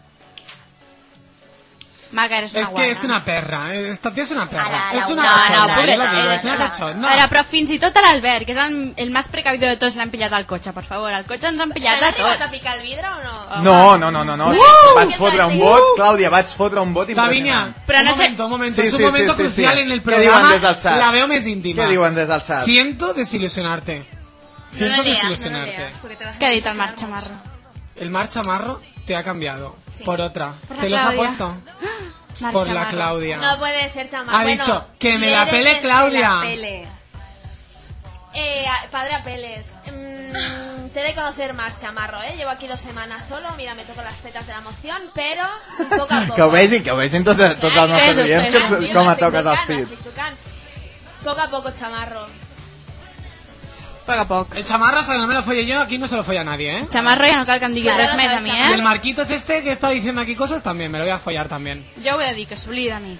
Magar és una guana. És que és una perra, eh, és, tia és una perra. Ara, és una no, cachonda, no, pobreta, no, és una cachonda. Però, però fins i tot a l'Albert, que és el, el més precavido de tots, l'han pillat al cotxe, per favor. El cotxe ens han pillat a tots. arribat picar el vidre o no? No, no, no, no. no. Uh! Vaig fotre un vot! Clàudia, vaig fotre un vot impressionant. Però no sé... un moment, sí, sí, un momento sí, sí, crucial sí. en el programa. La veu més íntima. Què diuen des del SAT? Siento desilusionarte. Siento no desilusionarte. No ha dicho el Marcha Marro? ¿El Marcha Marro? Te ha cambiado Sí. por otra. Por ¿Te los ha Claudia. puesto? Marc Por la Chamarro. Claudia. No puede ser, chamán. ha bueno, dicho que me la pele que se Claudia. la pele. Eh, padre Apeles, mm, te he de conocer más, chamarro, ¿eh? Llevo aquí dos semanas solo, mira, me toco las tetas de la emoción, pero poco a poco. Que ho vegin, que ho vegin tots, tots els nostres oients com toques els pits. Poco a poco, chamarro. Poc a poc. El chamarro, hasta que no me lo folle yo, aquí no se lo folla nadie, ¿eh? Chamarro ja no cal que em digui Claro, res no més a mi, Y el eh? Marquitos este que está diciendo aquí cosas también, me lo voy a follar también. Jo ho he de dir, que s'oblida a mi.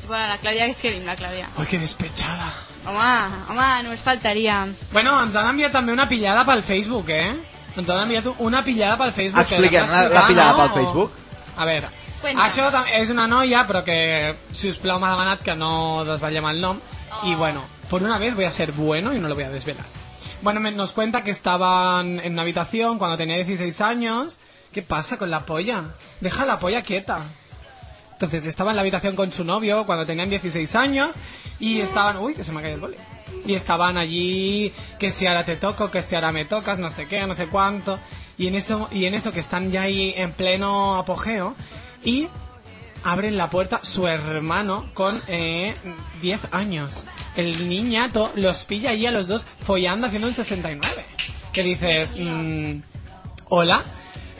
Si vol, la Clàudia que es quedi amb la Clàudia. Uy, qué despechada. Home, home, només faltaria. Bueno, ens han enviat també una pillada pel Facebook, eh? Ens han enviat una pillada pel Facebook. que Expliquem l'has la, la d'explicar, pillada no? pel Facebook. A veure, Cuenta. això tam- és una noia, però que, si us plau, m'ha demanat que no desvetllem el nom. Y bueno, por una vez voy a ser bueno y no lo voy a desvelar. Bueno, me- nos cuenta que estaban en una habitación cuando tenía 16 años. ¿Qué pasa con la polla? Deja la polla quieta. Entonces estaba en la habitación con su novio cuando tenían 16 años y estaban... Uy, que se me ha caído el boli. Y estaban allí, que si ahora te toco, que si ahora me tocas, no sé qué, no sé cuánto. Y en eso, y en eso que están ya ahí en pleno apogeo y abren la puerta su hermano con eh, 10 años. El niñato los pilla ahí a los dos follando haciendo un 69. Que dices, mm, hola.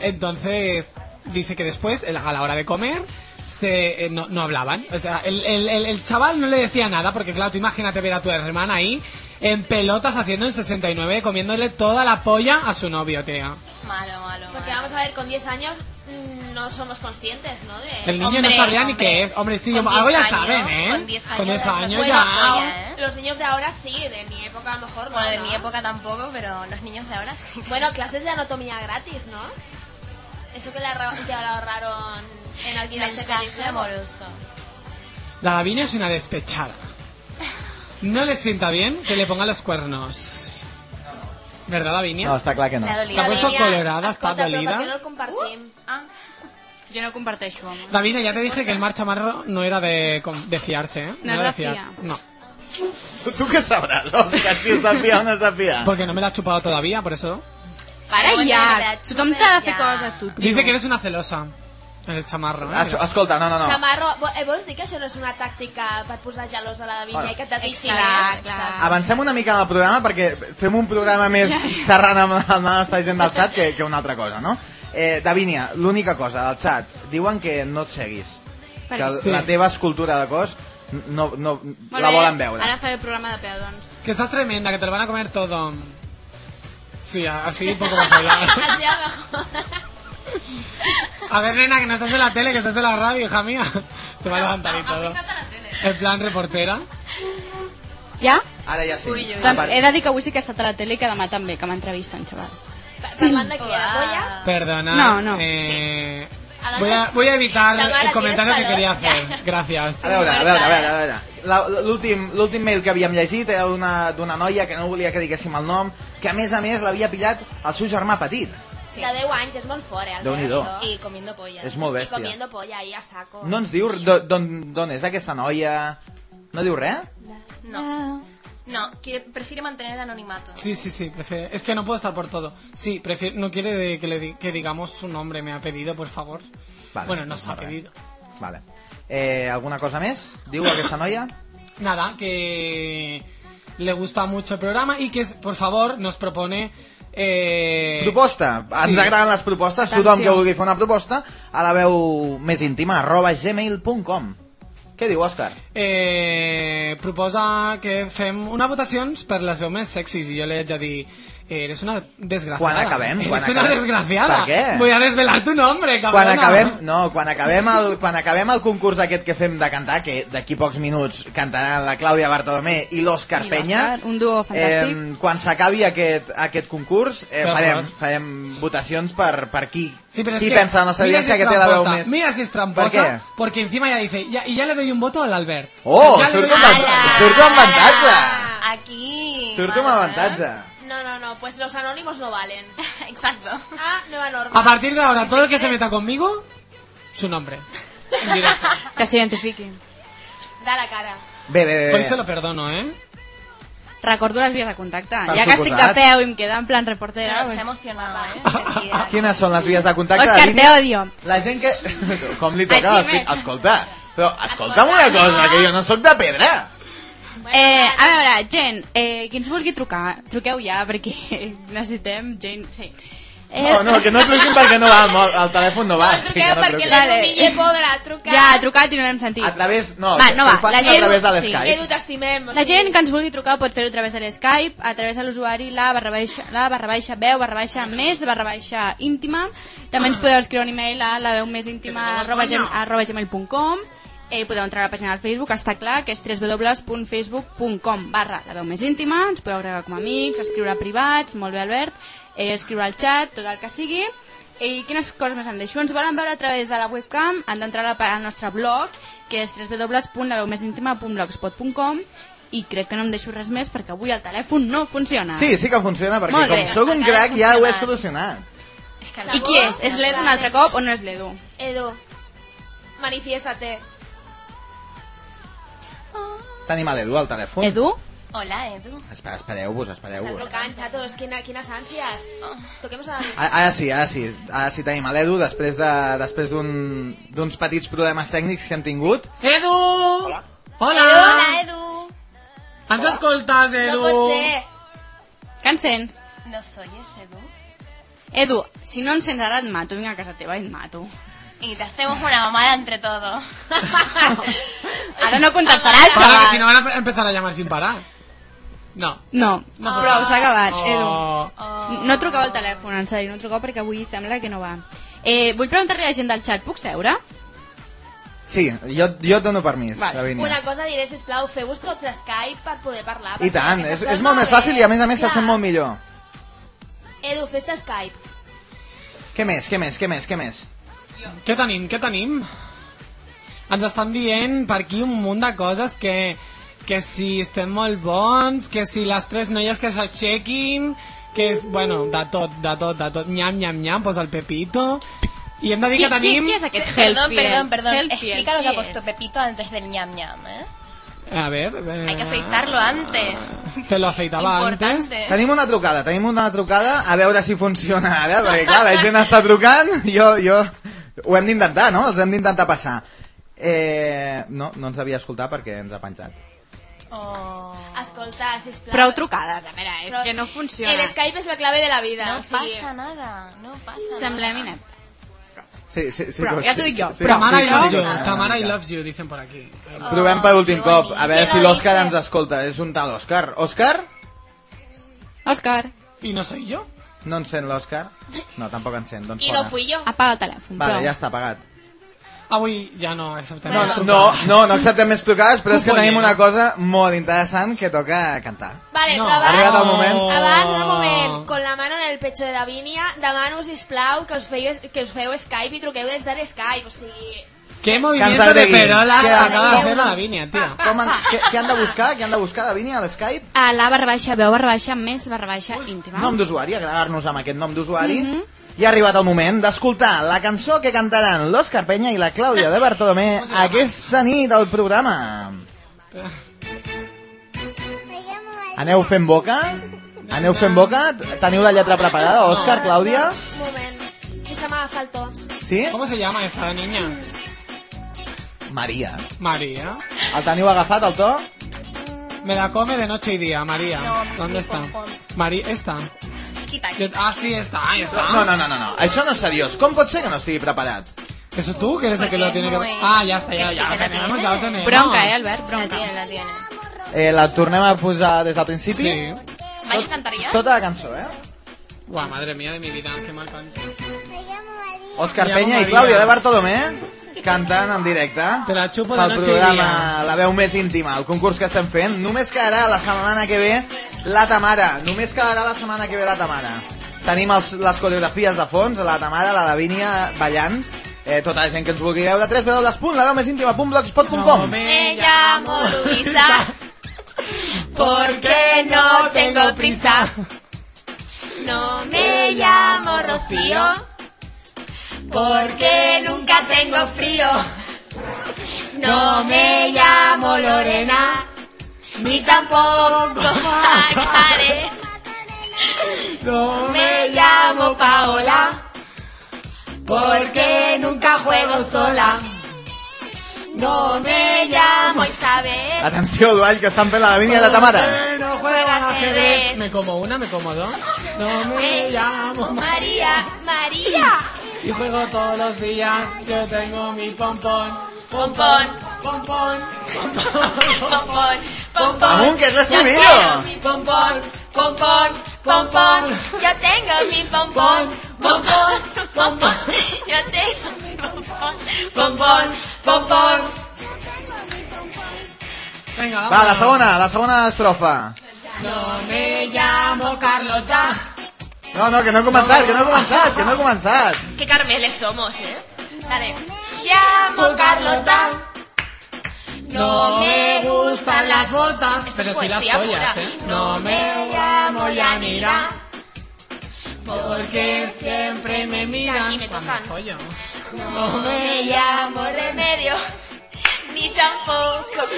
Entonces dice que después, el- a la hora de comer, se, eh, no, no hablaban. O sea, el, el- el- el chaval no le decía nada, porque claro, tú imagínate ver a tu hermana ahí en pelotas haciendo un 69, comiéndole toda la polla a su novio, tía. Malo, malo, Porque vamos a ver, con 10 años mm, no somos conscientes, ¿no? De... El niño Hombre, no sabía ni qué es. Hombre, sí, 10 ya saben, ¿eh? con 10 años Con 10 ya años bueno, ya. ¿eh? Los niños de ahora sí, de mi época a lo mejor no. Bueno, de ¿no? mi época tampoco, pero los niños de ahora sí. Bueno, clases de anatomía gratis, ¿no? Eso que le, ahorraron en alquilarse mensaje amoroso. La Davinia es una despechada. No le sienta bien que le ponga los cuernos. ¿Verdad, Lavinia? No, està clar que no. Se ha puesto colorada, está dolida. què no el compartim? Ah, jo no comparteixo, home. Davina, ya te dije que el mar chamarro no era de, com- de fiarse, ¿eh? No es era de fiar. No, Tu, tu què sabràs, Òscar, si és de fiar o no és de fiar? porque no me la ha chupado todavía, por eso. Para Bueno, ja! la Tothom t'ha de fer ja. coses, tu, tio. Dice que eres una celosa. En el chamarro, ¿eh? Es, escolta, no, no, no. Samarro, vo- eh, vols dir que això no és una tàctica per posar gelós a la Davinia i que et Clar, més? clar. Avancem una mica en el programa perquè fem un programa més xerrant amb amb la nostra gent del xat que, que una altra cosa, no? Eh, Davínia, l'única cosa del xat, diuen que no et seguis. Per Que? Sí. la teva escultura de cos no, no, Molt la bé, volen veure. Ara faré el programa de peu, doncs. Que estás tremenda, que te lo van a comer todo. Sí, así poco más allá. Así a mejor. A ver, nena, que no estás en la tele, que estás en la radio, hija mía. Se va a levantar y todo. En plan reportera. Ja? Ara ja sí. Ui, ui. Doncs he de dir que avui sí que he estat a la tele i que demà també, que m'entrevisten, xaval. Pa- Parlant de? Perdona. No, no. eh, Ahora voy, a, voy a evitar el comentario que quería hacer. Gracias. A veure, a veure, a veure, a veure. La- L'últim l'últim mail que havíem llegit era d'una d'una noia que no volia que diguéssim el nom, que a més a més l'havia pillat el seu germà petit. Sí. De 10 anys, és molt fort, eh? Déu-n'hi-do. això. Y comiendo polla. És molt I bèstia. comiendo polla ahí a saco. No ens diu d'on- d'on d'on és aquesta noia... No diu res? No. No, quiere- prefiere mantener el anonimato. Sí, sí, sí. prefiere- Es que no puedo estar por todo. Sí, prefiero, no quiere de- que, le di- que digamos su nombre. Me ha pedido, por favor. Vale, bueno, nos ha res. pedido. Vale. Eh, alguna cosa més? Diu aquesta noia? Nada, que le gusta mucho el programa y que, por favor, nos propone... Eh, Proposta. Ens Sí. agraden les propostes. Atenció. Tothom que vulgui fer una proposta a la veu més íntima arroba gmail.com Què diu, Òscar? eh, proposa que fem una votacions per les veus més sexis i jo li haig de dir eres una desgraciada Quan acabem, eres quan una desgraciada Per què? voy a desvelar tu nombre Quan cabrona acabem, no, quan acabem, el, quan acabem el concurs aquest que fem de cantar, que d'aquí pocs minuts cantaran la Clàudia Bartolomé i l'Òscar Penya, un duo fantàstic. eh, quan s'acabi aquest, aquest concurs, eh, farem, favor. farem votacions per, per qui, Sí, qui que, pensa la nostra mira si audiència es que té la veu més... Mira si es tramposa, Per què? porque encima ya dice, ya, y ya le doy un voto al Albert. Oh, le surto doy- amb, surto amb avantatge! Aquí. Surto amb avantatge. No, no, no, pues los anónimos no valen. Exacto. Ah, nueva norma. A partir de ahora, todo el que se meta conmigo, su nombre. En directo. Que s'identifiqui. Da la cara. Bé, bé, bé. Bé. se lo perdono, ¿eh? Recordo les vies de contacte. Per ja que estic de suposat. peu i em queda en plan reportera... Se Pues... emocionado, ¿eh? Enseguida. Quines són les vies de contacte? Òscar, Davinia? te odio. La gent que... Com li toca? Així Escolta, més. escolta, però escolta'm una cosa, que jo no sóc de pedra. Eh, a veure, gent, eh, qui ens vulgui trucar, truqueu ja, perquè necessitem gent... Sí. Eh, No, no, que no truquin perquè no va, el, el telèfon no va. No, sí truqueu que no perquè la Vale. Domille pobra truca. Ja, ha trucat i no l'hem sentit. A través, no, Va, no va, la a gent- través de sí. l'Skype. Edu, t'estimem. o La sigui, gent que ens vulgui trucar pot fer-ho a través de l'Skype, a través de l'usuari la barra baixa, la barra baixa veu, barra baixa més, barra baixa íntima. També ens podeu escriure un email a la veu més íntima arroba gmail.com eh, podeu entrar a la pàgina del Facebook, està clar, que és www.facebook.com barra la veu més íntima, ens podeu agregar com a amics, escriure a privats, molt bé Albert, eh, escriure al xat, tot el que sigui. I quines coses més em deixo? Ens volen veure a través de la webcam, han d'entrar a la pa- al nostre blog, que és www.laveumésíntima.blogspot.com i crec que no em deixo res més perquè avui el telèfon no funciona. Sí, sí que funciona, perquè Molt com bé, sóc un crac ja ho he solucionat. Es que I qui és? És l'Edu un altre cop o no és l'Edu? Edu, manifiéstate. Tenim a l'Edu al telèfon. Edu? Hola, Edu. Espera, espereu-vos, Està espereu-vos. trucant, xatos, quina, quines ànsies. Toquemos a. Ara, ara sí, ara sí. Ara sí tenim a l'Edu després de després d'un- d'uns petits problemes tècnics que hem tingut. Edu! Hola! Hola! Hola, Edu. Ens escoltes, No Edu? pot ser. Que ens sents? ¿Nos oyes, Edu? Edu, si no ens sents ara et mato, vinc a casa teva i et mato. Y te hacemos una mamada entre todos. Ara no contestarà el Para que xaval. si no van a empezar a llamar sin parar. No. No, no prou, s'ha acabat, Edu. Oh. No truqueu al telèfon, en sèrio, no truqueu perquè avui sembla que no va. Eh, vull preguntar-li a la gent del xat, puc seure? Sí, jo, jo et dono permís, Vale. Lavínia. Una cosa diré, sisplau, feu-vos tots Skype per poder parlar. I tant, és, és molt més fàcil i a més a més se sent molt millor. Edu, fes-te Skype. Què més, què més, què més, què més? Què tenim, què tenim? Ens estan dient per aquí un munt de coses que, que si estem molt bons, que si les tres noies que s'aixequin, que és, bueno, de tot, de tot, de tot. Nyam, nyam, nyam, posa el Pepito. I hem de dir Qui, que qui, tenim... qui és aquest Perdón, perdón, perdón. Hellfield, Explica lo que qui ha puesto és? Pepito antes del ñam ñam, ¿eh? A ver... Eh, Hay que afeitarlo antes. Te lo afeitaba antes. Tenim una trucada, tenim una trucada, a veure si funciona ara, perquè clar, la gent està trucant, jo, jo... Ho hem d'intentar, no? Els hem d'intentar passar. Eh, no, no ens devia escoltar perquè ens ha penjat. Oh. Escolta, sisplau. Prou trucades, a veure, és Però que no funciona. El Skype és la clave de la vida. No o sigui, pasa nada, no pasa Semblem nada. inet. Sí, sí, sí. Però, ja t'ho dic jo, sí, però- sí, Tamara sí, I loves sí, you. Tamara I loves you, dicen por aquí. Provem per últim que cop, a veure si l'Òscar ens escolta. És un tal Òscar. Òscar? Òscar, ¿Y no soy yo? No en sent l'Òscar? No, tampoc en sent, doncs I fora. no fui jo. apaga el telèfon. Vale, prou. ja està apagat. Avui ja no acceptem No, no, trucades. no, no acceptem més trucades, però és que tenim una cosa molt interessant que toca cantar. Vale, No. però Ha arribat abans, el moment. abans, un moment, con la mano en el pecho de Davinia, demano, sisplau, que us, feu, que us feu Skype i truqueu des de l'Skype, o sigui... ¿Qué movimiento de perolas ¿Qué? acaba de hacer la Davinia, tío? Com han, què, què han de buscar? Què han de buscar, Davinia, a l'Skype? A la barra baixa, veu barra baixa, més barra baixa íntima. Nom d'usuari, agradar-nos amb aquest nom d'usuari. I ha arribat el moment d'escoltar la cançó que cantaran l'Òscar Penya i la Clàudia de Bartolomé aquesta nit al programa. Aneu fent boca? Aneu fent boca? Teniu la lletra preparada, Òscar, Clàudia? Un moment, que se m'agafa el to. Sí? ¿Cómo se llama esta niña? Maria. María. El teniu agafat, el to? Me la come de noche y día, María. No, ¿Dónde sí, está? pon. María, esta. Yo-. Ah, sí, está, ahí está. No, no, no, no, no. Això no és seriós. Com pot ser que no estigui preparat? ¿Eso tú? que eres el que lo tiene que... Muy- Ah, ya está, ya, que ya sí, lo que la tenemos, tiene. ya lo tenemos. Bronca, eh, Albert? La Bronca. tiene, la tiene. Eh, la tornem a posar des del principi? Sí. ¿Vais a cantar ya? Tota la cançó, eh? Guau, madre mía de mi vida, qué mal canto. Òscar Me llamo Penya i Maria. Clàudia de Bartolomé cantant en directe. Te la xupo de pel noche programa. La veu més íntima, el concurs que estem fent. Només quedarà la setmana que ve la Tamara. Només quedarà la setmana que ve la Tamara. Tenim els, les coreografies de fons, la Tamara, la Davínia ballant. Eh, tota la gent que ens vulgui veure, www.laveumésintima.blogspot.com Me llamo Luisa, porque no tengo prisa. No me llamo Rocío, porque nunca tengo frío. No me llamo Lorena, ni tampoco Macarena. No me llamo Paola, porque nunca juego sola. No me llamo Isabel, Atenció, Duall, que estan fent la Tamara. No juega ajedrez. Me como una, me como dos. No me llamo Ma- María, María. Y juego todos los días. Yo tengo mi pompón. Pompón, Pompón. pompón, pompón. Amunt, que és Yo l'estribillo. tengo mi pompón, pompón, pompón. Yo tengo mi pompón, pompón, pompón. Yo tengo mi pompón, pompón, pompón. Venga, Va, la segona, la segona estrofa. No me llamo Carlota. No, no, que no he començat, que no he començat, que no he començat. Qué carmeles somos, ¿eh? Dale. Llamo Carlota. No me gustan las botas. Esto Pero es sí las pura. ¿eh? No me llamo Yanira. Porque siempre me miran Y me tocan. No me llamo Remedio, ni tampoco.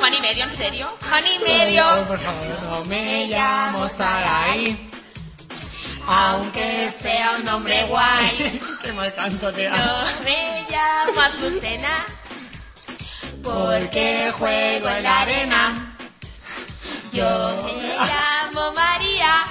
Juan y medio, ¿en serio? Juan y medio. Oh, por favor, no me llamo Saraí. Aunque sea un nombre guay. Te No amo. me llamo Azucena, Porque juego en la arena. Yo me llamo María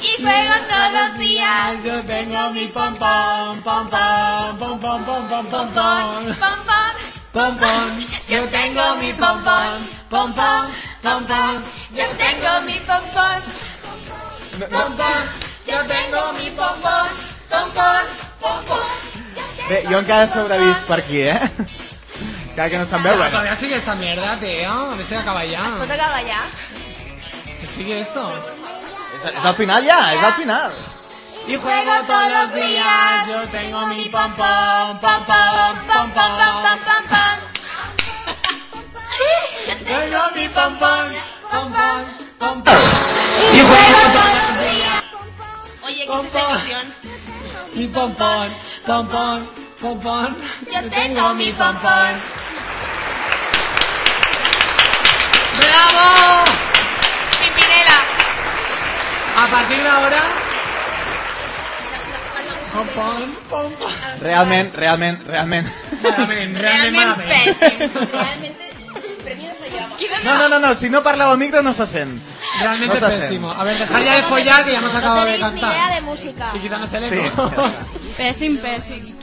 y juego todos los días. Yo tengo mi pompón, pompón, pompón, pompón, pompón. Pompón, Pompón, yo tengo mi pompón, pompón, pompón, yo tengo mi pompón, pompón, yo tengo mi pompón, pompón, pompón. Bé, jo encara he sobrevist per aquí, eh? Encara que no se'n veu, bueno. Todavía sigue esta mierda, tío. A ver si acaba ya. ¿Puedo acabar ya? ¿Que sigue esto? És, és al final ja, és al final. Y juego todos los días, yo tengo mi pompón, pompón, pompón, Tengo mi pompón, pompón, pompón. Y juego todos los días. Mucha ilusión. Mi pompón, pompón, pompón. Yo tengo mi pompón. ¡Bravo! Pimpinela. A partir de ahora... Pompón, pompón. Realment, realment, realment. Realment, realment Realment malament. pèssim. Realmente, premio nos lo llevamos. No, no, no, no, si no parleu al micro no se sent. Realmente No pésimo. A ver, dejar ya de follar que ya hemos No acabado de tenéis ni idea cantar. de música. Y quitándose el Sí. eco. Pèssim, pèssim.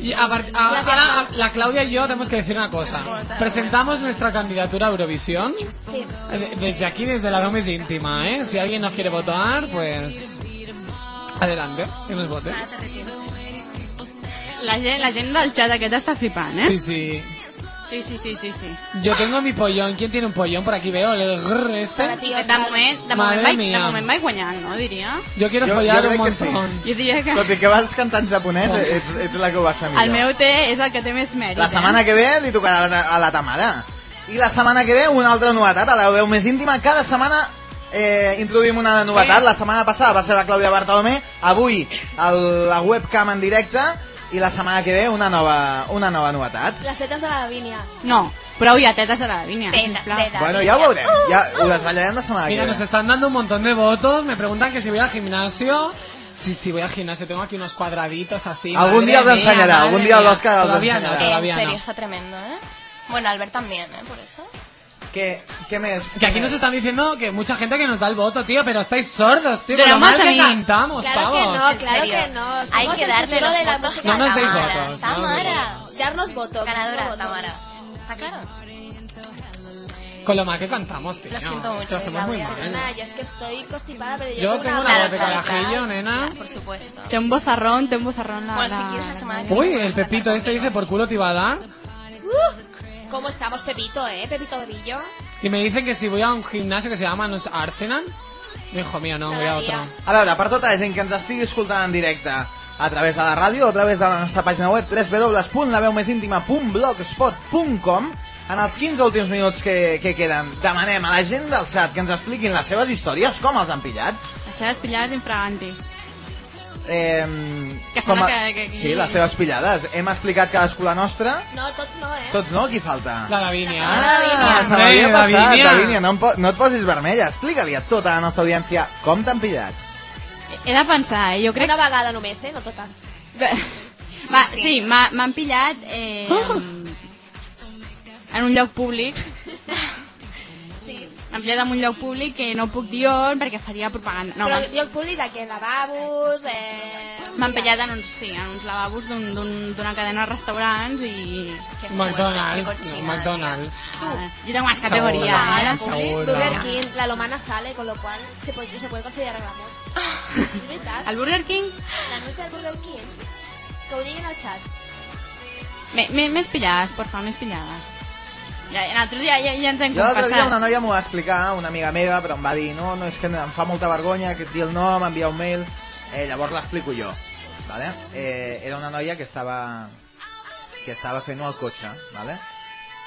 Y a part- a- ahora la Claudia y yo tenemos que decir una cosa. Presentamos nuestra candidatura a Eurovisión. Sí. Eh, Desde aquí, desde la Dome es íntima, ¿eh? Si alguien nos quiere votar, pues... Adelante, que nos vote. La gent, la gent del xat aquest està flipant, eh? Sí, sí. Sí, sí, sí, sí. sí. Yo tengo mi pollón. ¿Quién tiene un pollón? Por aquí veo el grrr este. Para ti, De moment, de moment, vaig, mía. de moment vaig guanyant, no, diria? Yo quiero Yo- follar yo un que sí. montón. Jo diria que Tot i que vas cantar en japonès, ets, ets la que ho vas fer millor. el meu té és el que té més mèrit, La setmana que ve li tocarà a la, a la Tamara. I la setmana que ve una altra novetat, a la veu més íntima. Cada setmana eh, introduïm una novetat. La setmana passada va ser la Clàudia Bartolomé. Avui el, la webcam en directe. I la setmana que ve una nova, una nova novetat. Les tetes de la Davinia. eh? No, prou ja tetes de la Vínia, Tetes, tetes. Bueno, ja ho veurem. Ja ho desvetllarem la setmana Mira, que nos ve. están dando un montón de votos. Me preguntan que si voy al gimnasio. Sí, sí, voy al gimnasio. Tengo aquí unos cuadraditos así. Algún día os enseñará, algún día l'Òscar os Todavía no, enseñará. Eh, todavía en serio, no. está tremendo, ¿eh? Bueno, Albert también, ¿eh? Por eso. Què, què més? Que aquí nos están diciendo que mucha gente que nos da el voto, tío, pero estáis sordos, tío, Pero con lo mal que cantamos, Claro pavos. que no, claro serio. que no. Somos Hay que el darle futuro los de la votos música. a No nos deis Tamara. votos, no nos Tamara. Darnos votos. Ganadora, no votos. Tamara. ¿Está claro? Con lo mal que cantamos, tío. Lo siento que mucho, hacemos muy Claudia. mal. Nada, yo es que estoy constipada, pero yo, Yo tengo una Claro, voz de claro, carajillo, claro. nena. Claro, por supuesto. Té un bozarrón, té un bozarrón la... Bueno, si la- quieres la semana que Uy, el Pepito este dice por culo te iba a dar. ¿Cómo estamos, Pepito, eh? Pepito Grillo. Y me dicen que si voy a un gimnasio que se llama no Arsenal. Hijo mío, no, voy a otro. A veure, per tota la gent que ens estigui escoltant en directe a través de la ràdio o a través de la nostra pàgina web www.laveumésíntima.blogspot.com en els 15 últims minuts que, que queden demanem a la gent del chat que ens expliquin les seves històries, com els han pillat Les seves pillades infragantis. Eh, Que com a- que- que aquí- Sí, les seves pillades Hem explicat cadascú la nostra No, tots no, eh? Tots no? Qui falta? La Davinia. Ah, se Hombre, m'havia passat, Davinia. Davinia, no, po no et posis vermella Explica-li a tota la nostra audiència com t'han pillat He de pensar, eh? Jo crec Una vegada només, eh? No totes. Va, sí, m'ha- m'han pillat eh, en un lloc públic. M'han pillat en un lloc públic que no puc dir on perquè faria propaganda. No, Però m'han- lloc públic de què? Lavabos, eh... m'han pillat en uns, sí, en uns lavabos d'un- d'un- d'una cadena de restaurants i... McDonald's. cochina, McDonald's. Ah, jo tengo más categoría. ¿eh? Burger King, la lomana sale, con lo cual se puede, se puede considerar glamour. És veritat. El Burger King La noche del Burger King. Que ho diguin al xat. Me- me- Més pillades, porfa, més pillades. Ja, nosaltres ja, ja, ja ens hem Jo l'altre dia una confessat. noia m'ho va explicar, una amiga meva, però em va dir no, no, és que em fa molta vergonya que et dir el nom, enviar un mail... Eh, llavors l'explico jo, ¿vale? Eh, era una noia que estava, que estava fent-ho al cotxe, ¿vale?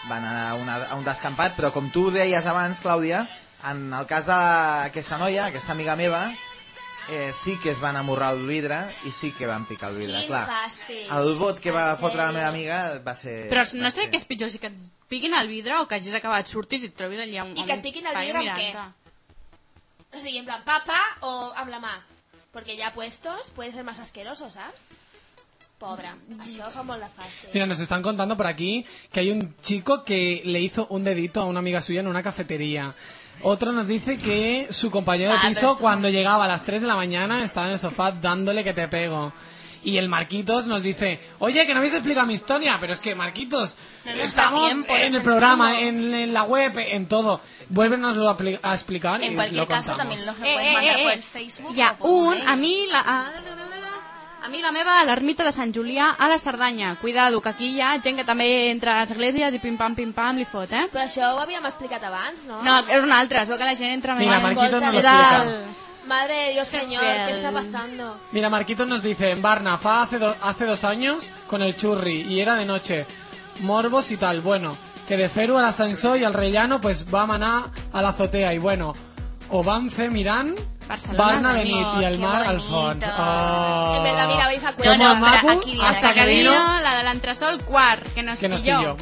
Va anar a, una, a un descampat, però com tu deies abans, Clàudia, en el cas d'aquesta noia, aquesta amiga meva, eh, sí que es van amorrar el vidre i sí que van picar el vidre, Quin clar. fàstic. El vot que va En fotre la meva amiga va ser... Però va no sé ser- què és pitjor, si que et piquin al vidre o que hagis acabat, surtis i et trobis allà un, I que et piquin al paio vidre amb què? O sigui, en plan, papa o amb la mà. Porque ya puestos puede ser más asqueroso, ¿sabes? Pobre. Això fa molt de fàstic. Mira, nos están contando por aquí que hay un chico que le hizo un dedito a una amiga suya en una cafetería. Otro nos dice que su compañero de Ah, pero piso esto- cuando llegaba a las 3 de la mañana estaba en el sofá dándole que te pego. Y el Marquitos nos dice, oye, que no habéis explicado mi historia, pero es que Marquitos, No nos da estamos tiempo, en el programa, en, en la web, en todo. Vuélvenoslo a, a explicar y En cualquier lo caso, contamos. también los lo Eh, puedes eh, mandar eh, por eh. el Facebook. O por un, mail. a mi, la, a, a mi la meva, a l'ermita de Sant Julià, a la Cerdanya. Cuidado, que aquí hi ha gent que també entra a esglésies i pim-pam, pim-pam, li fot, eh? Però això ho havíem explicat abans, no? No, és un altre, es veu que la gent entra Mira, més... Marquitos no lo Era explica. el- Madre de Dios, señor. ¿qué está pasando? Mira, Marquitos nos dice, en Barna, fa hace, do- hace dos años con el churri y era de noche. Morbos y tal. Bueno, que de Feru al ascensor y al rellano pues va a manar a la azotea. Y bueno, o van fe miran Barcelona. Barna de nit y el mar al fons. Oh. En verdad, mira, vais a cuenta. No, no, aquí hasta que vino, la de l'entresol quart, que nos que nos pilló. pilló.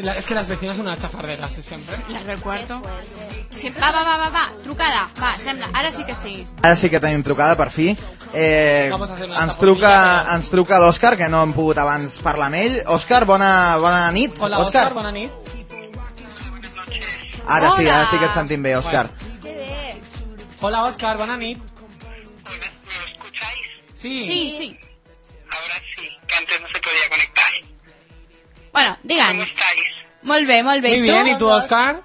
La- es que las vecinas son una chafarderas, ¿eh? siempre. Les del cuarto. Va, va, va, va, va, trucada. Va, sembla, ara sí que sí. Ara sí que tenim trucada, per fi. Eh, ens, truca, però- ens truca l'Òscar, que no hem pogut abans parlar amb ell. Òscar, bona, bona nit. Hola, Òscar, bona nit. Ara sí, ara sí que et sentim bé, Òscar. Hola, Òscar, bona nit. ¿Me escucháis? Sí. Sí, sí. Ahora sí, que antes no se podía conectar. Bueno, ¿Cómo estáis? Molt bé, molt bé. Muy bien? ¿y tú, Òscar?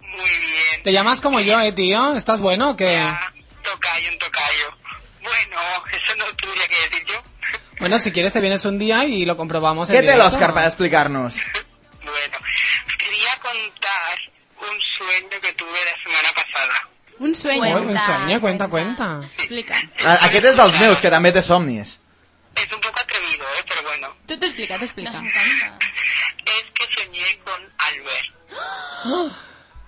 Muy bien. Te llamas como yo, eh, tío. ¿Estás bueno o qué? Ya, tocayo, un tocayo. Bueno, eso no tendría que decir yo. Bueno, si quieres te vienes un día y lo comprobamos en Què té directo. l'Òscar per explicar-nos? Sueño que tuve la semana pasada. Un sueño. un sueño, cuenta, cuenta. Explica. A- Aquest és dels meus, que també té somnis. Es un poco atrevido, ¿eh? Pero bueno. Tu t'ho explica, t'ho explica. Es que soñé con Albert.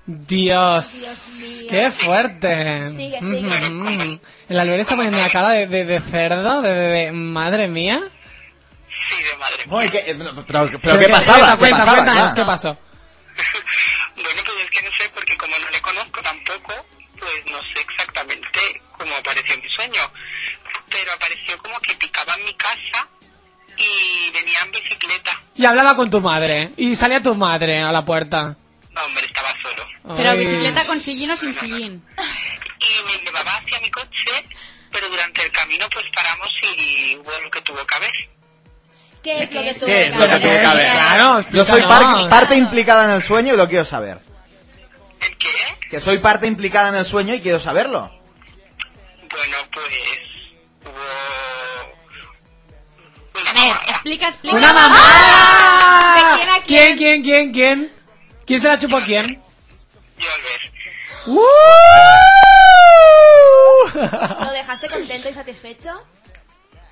Dios, qué fuerte. Sigue, sigue. Mm. El Albert está poniendo una cara de, de, de cerdo, de, de- de- madre mía. Sí, de madre. Ui, que, però, però què passava? Què Cuenta, passava? cuéntanos, Clar. ¿qué pasó? Pero apareció como que picaba en mi casa y venía en bicicleta. Y hablaba con tu madre. Y salía tu madre a la puerta. No, hombre, estaba solo. Però Ay. bicicleta con sillín o sin sillín. Y me llevaba hacia mi coche, pero durante el camino pues paramos y hubo lo que tuvo que haber. ¿Qué es lo que tú ¿Qué es lo que tuvo que haber? Claro, Yo soy par- parte implicada en el sueño y lo quiero saber. ¿El qué? Que soy parte implicada en el sueño y quiero saberlo. Bueno, pues A ver, explica, explica. ¡Una mamá! ¿De quién a ¿Quién, quién, quién, quién? ¿Quién se la chupó a quién? Yo al ver. ¿Lo dejaste contento y satisfecho?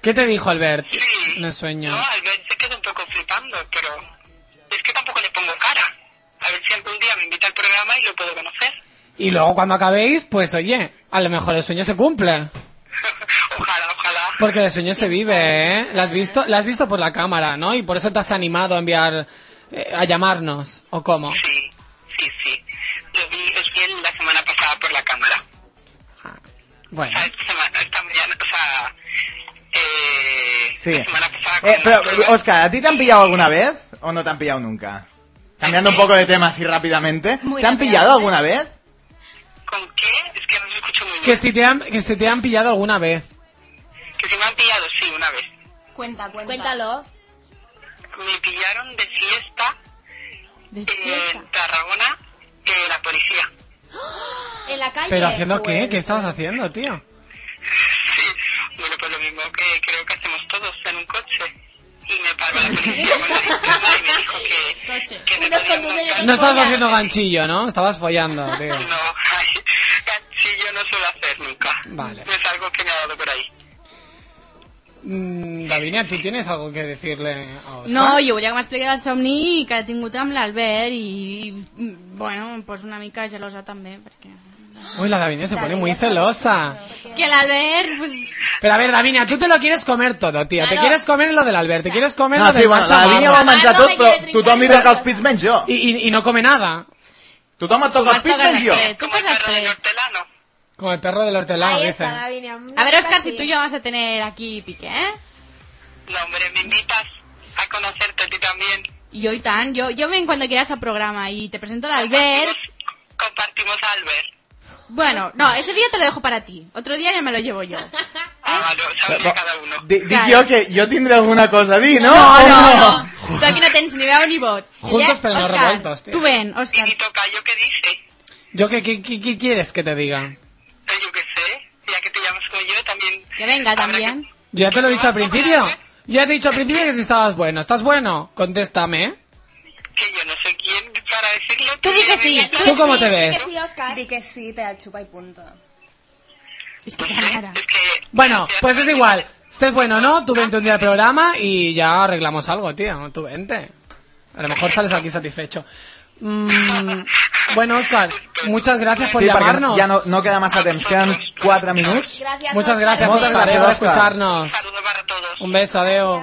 ¿Qué te dijo Albert Sí. el sueño? No, al ver se quedó un poco flipando, pero es que tampoco le pongo cara. A ver si algún día me invita al programa y lo puedo conocer. Y luego cuando acabéis, pues oye, a lo mejor el sueño se cumple. ojalá. Porque el sueño se vive, ¿eh? ¿La has visto? La has visto por la cámara, ¿no? Y por eso te has animado a enviar, eh, a llamarnos, ¿o cómo? Sí, sí, sí. Lo vi, la semana pasada por la cámara. Bueno. O sea, esta semana, esta mañana, o sea... Eh, Sí. La semana pasada con Eh, pero. Oscar, ¿a ti te han pillado alguna vez o no te han pillado nunca? Cambiando un poco de tema así rápidamente. Muy ¿Te han pillado alguna vez? ¿Con qué? Es que no se escucho muy Que bien. si te han, que si te han pillado alguna vez. Que si me han pillado, sí, una vez. Cuenta, cuenta. Cuéntalo. Me pillaron de fiesta De en Tarragona eh, la policía. En la calle. ¿Pero haciendo qué? ¿Qué estabas haciendo, tío? Sí, bueno, pues lo mismo que creo que hacemos todos en un coche. Y me paró la policía con la y me dijo que, que me. No estabas haciendo ganchillo, ¿no? Estabas follando, tío. No, ay, ganchillo no suelo hacer nunca. Vale. No es algo que me ha dado por ahí. Mm, Davinia, ¿tú tienes algo que decirle a Oscar? No, jo volia que m'expliqui el somni que ha tingut amb l'Albert i, i, bueno, pues una mica gelosa també, perquè... Uy, la Davinia se pone muy celosa. És que l'Albert, pues, Pero a ver, Davinia, tú te lo quieres comer todo, tío. Te Claro. quieres comer lo del Albert, te quieres comer No, lo sí, del bueno, Nacho la Marro. vol menjar no tot, me però tothom li toca els pits menys jo. Y, y, y no come nada. Tothom et toca els pits menys jo. després, tu Como Como el perro del hortelano, Ahí dice. está, Davinia. A ver, Oscar, si tú y yo vamos a tener aquí pique, ¿eh? No, hombre, me invitas a conocerte a ti también. Y yo y tan, yo, yo ven cuando quieras al programa y te presento al Albert. Compartimos, compartimos a Albert. Bueno, no, ese día te lo dejo para ti. Otro día ya me lo llevo yo. Ah, vale, sabes de cada uno. Di- Dic Claro. jo que jo tindré alguna cosa a dir, no? No, O no, no. Tú aquí no tienes ni veo ni vot. Juntos, pero no revueltos, tío. Tú ven, ¿Y Oscar. mi tocayo qué dice? ¿Yo qué, qué, qué, qué quieres que te diga? Eh, Yo qué sé, ya que te llamas como yo, también... Que venga también. que- Yo ya te lo he dicho al principio. Yo ya te he dicho al principio que si estabas bueno. ¿Estás bueno? Contéstame, ¿eh? Que yo no soy quien para decirlo. Tú di que sí. ¿Tú cómo te ves? Que sí, Oscar. Di que sí, te la chupa y punto. Es que sé, rara. es que... Bueno, pues es igual. Estés bueno o no, tú vente un día al programa y ya arreglamos algo, tío. Tú vente. A lo mejor sales aquí satisfecho. Mm, Bueno, Oscar, muchas gracias por Sí, llamarnos. ja no, no queda massa temps, queden 4 minuts. Gracias, Muchas gracias, Moltes Oscar, gràcies, por escucharnos. Saludos para todos. Un beso, adeu.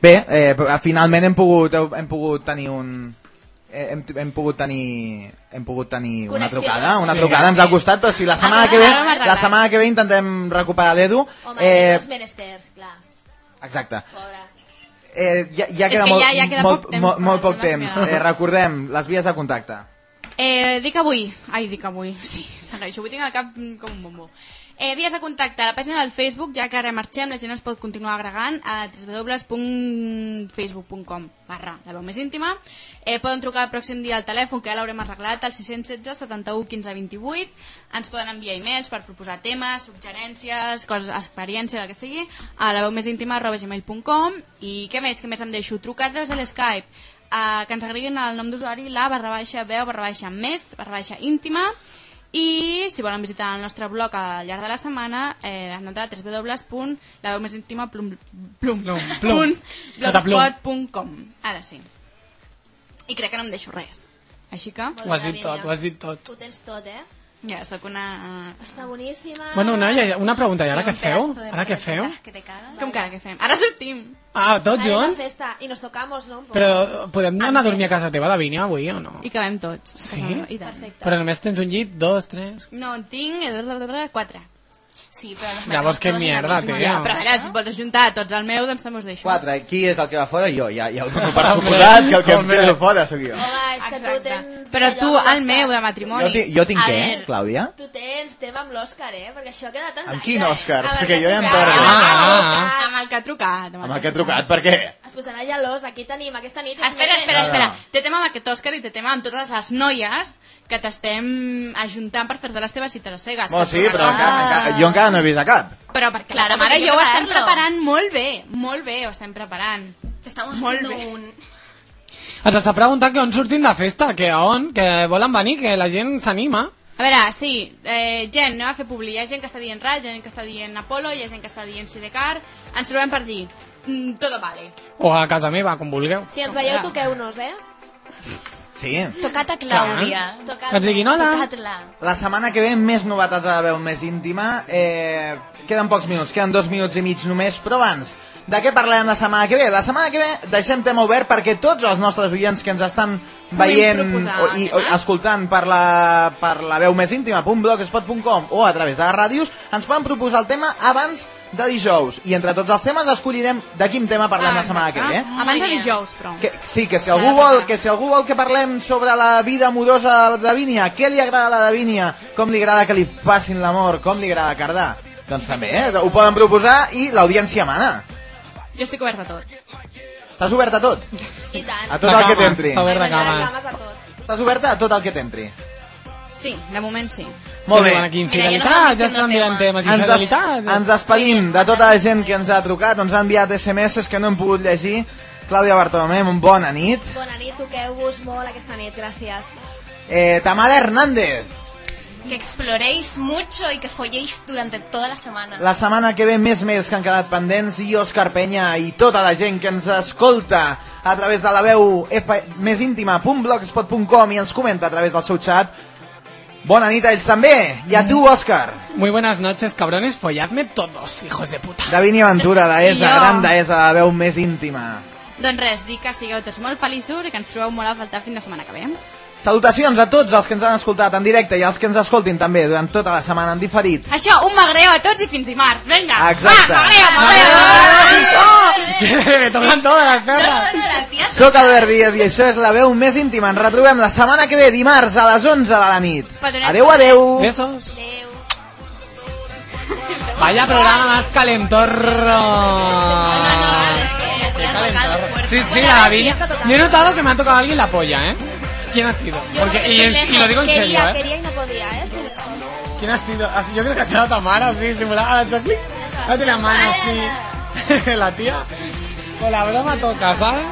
Bé, eh, però finalment hem pogut, hem pogut tenir un... eh, Hem, hem pogut tenir hem pogut tenir una Connexió. trucada una Sí. trucada ens ha costat però si la setmana que ve la setmana que ve intentem recuperar l'Edu Home, eh, els menesters, clar. exacte Pobre. Eh, ja, ja queda que molt, ja- ja queda molt, poc temps molt, molt poc temps eh, recordem les vies de contacte Eh, dic avui. Ai, dic avui. Sí, segueixo. Avui tinc al cap com un bombo. Eh, vies de contacte a la pàgina del Facebook, ja que ara marxem, la gent es pot continuar agregant a www.facebook.com barra la veu més íntima. Eh, poden trucar el pròxim dia al telèfon, que ja l'haurem arreglat, al 616 71 15 28. Ens poden enviar e-mails per proposar temes, suggerències, coses, experiències, el que sigui, a la veu més íntima arroba gmail.com. I què més? Què més em deixo? Trucar a través de l'Skype eh, que ens agreguin el nom d'usuari la barra baixa veu barra baixa més barra baixa íntima i si volen visitar el nostre blog al llarg de la setmana eh, han d'entrar a www.laveumésintima.blogspot.com Plum, plum. blogspot.com ara sí i crec que no em deixo res així que Ho has dit tot, ho has dit tot. Ho tens tot, eh? Ja sóc una... Està boníssima. Bueno, noia, una pregunta, i ara què feu? Ara què feu? Que te com que ara què fem? ara sortim Ah, tots junts? festa i nos tocamos, no? Però podem anar a dormir a casa teva, Davinia, avui o no? i cabem tots Sí? i tant. Perfecte. Però només tens un llit, dos, tres... no tinc eh, quatre Sí, pero nos Llavors, que mierda, misma. tía. però ara si vols ajuntar tots al meu doncs també us deixo 4, qui és el que va fora? Jo, ja, ja ho dono per suposat que el que em quedo fora sóc jo Home, és que tu Exacte. tens... però tu el meu de jo, matrimoni ti, jo tinc A què. Clàudia? Tu tens tema amb l'Òscar, eh? Perquè això queda tant Amb quin eh? Òscar? Perquè que jo ja em perdo. Ah, amb el que ha trucat Amb el que he trucat, per què? Es posarà gelós, aquí tenim aquesta nit... Espera, espera, no. espera. Té tema amb aquest Òscar i té tema amb totes les noies que t'estem ajuntant per fer de les teves cites a cegues. Oh, sí, però encara, encara, jo encara no he vist a cap. Però perquè Claro, la mare i jo ho estem preparant molt bé, molt bé ho estem preparant. Estamos Molt bé. un... Ens està preguntant que on sortim de festa, que on, que volen venir, que la gent s'anima. A veure, sí, eh, gent, anem a fer publi. Hi ha gent que està dient RAT, gent que està dient Apolo, hi ha gent que està dient Sidecar. Ens trobem per dir, mm, todo vale. O a casa meva, com vulgueu. Si ens veieu, toqueu-nos, eh? Sí. Tocata a Claudia. Que ens diguin hola. Tocatla. La setmana que ve més novetats a la veu més íntima. Eh, queden pocs minuts, queden dos minuts i mig només, però abans, de què parlem la setmana que ve? La setmana que ve deixem tema obert perquè tots els nostres oients que ens estan veient proposar o, i, o, temes. escoltant per la, per la veu més íntima .blogspot.com o a través de les ràdios ens poden proposar el tema abans de dijous i entre tots els temes escollirem de quin tema parlem la setmana que ve. Ah, abans de dijous, però. Que, sí, que si, algú vol, que si algú vol que parlem sobre la vida amorosa de Davínia, què li agrada a la Davínia, com li agrada que li facin l'amor, com li agrada cardar, doncs també, eh? ho poden proposar i l'audiència mana. Jo estic oberta a tot. Estàs oberta a tot? I tant. A tot el que t'entri. Està obert de a cames. Estàs oberta a tot el que t'entri. Sí, de moment sí. Molt bé. aquí infidelitat, ja estan dient temes Ens, des, ens despedim de tota la gent que ens ha trucat, ens ha enviat SMS que no hem pogut llegir. Clàudia Bartolomé, un bona nit. Bona nit, toqueu-vos molt aquesta nit, gràcies. Eh, Tamara Hernández, Que exploréis mucho y que folléis durante toda la semana. La setmana que ve més més que han quedat pendents i Òscar Penya i tota la gent que ens escolta a través de la veu F més íntima.blogspot.com i ens comenta a través del seu xat. Bona nit a ells també, i a tu, Òscar. Muy buenas noches, cabrones, folladme todos, hijos de puta. Davini Aventura, deessa, Jo. gran deessa de la veu més íntima. Doncs res, dic que sigueu tots molt feliços i que ens trobeu molt a faltar fins la setmana que ve. Salutacions a tots els que ens han escoltat en directe i als que ens escoltin també durant tota la setmana en diferit. Això, un magreo a tots i fins dimarts. Vinga! Exacte. Va, magreo, magreo! Me tocan todas las perras. Soc Albert Díaz i això és la veu més íntima. Ens retrobem la setmana que ve, dimarts, a les 11 de la nit. Adeu, adeu. Besos. Vaya programa más calentorro. Sí, sí, la Davinia. Yo he notado que me ha tocado alguien la polla, ¿eh? ¿Quién ha sido? Porque, y, lo digo en serio, ¿eh? quería y no podía, ¿eh? ¿Quién ha sido? Así, yo creo que ha sido Tamara, así, simulada. Ha hecho clic. Date la mano, así. la tía. Con la broma toca, ¿sabes?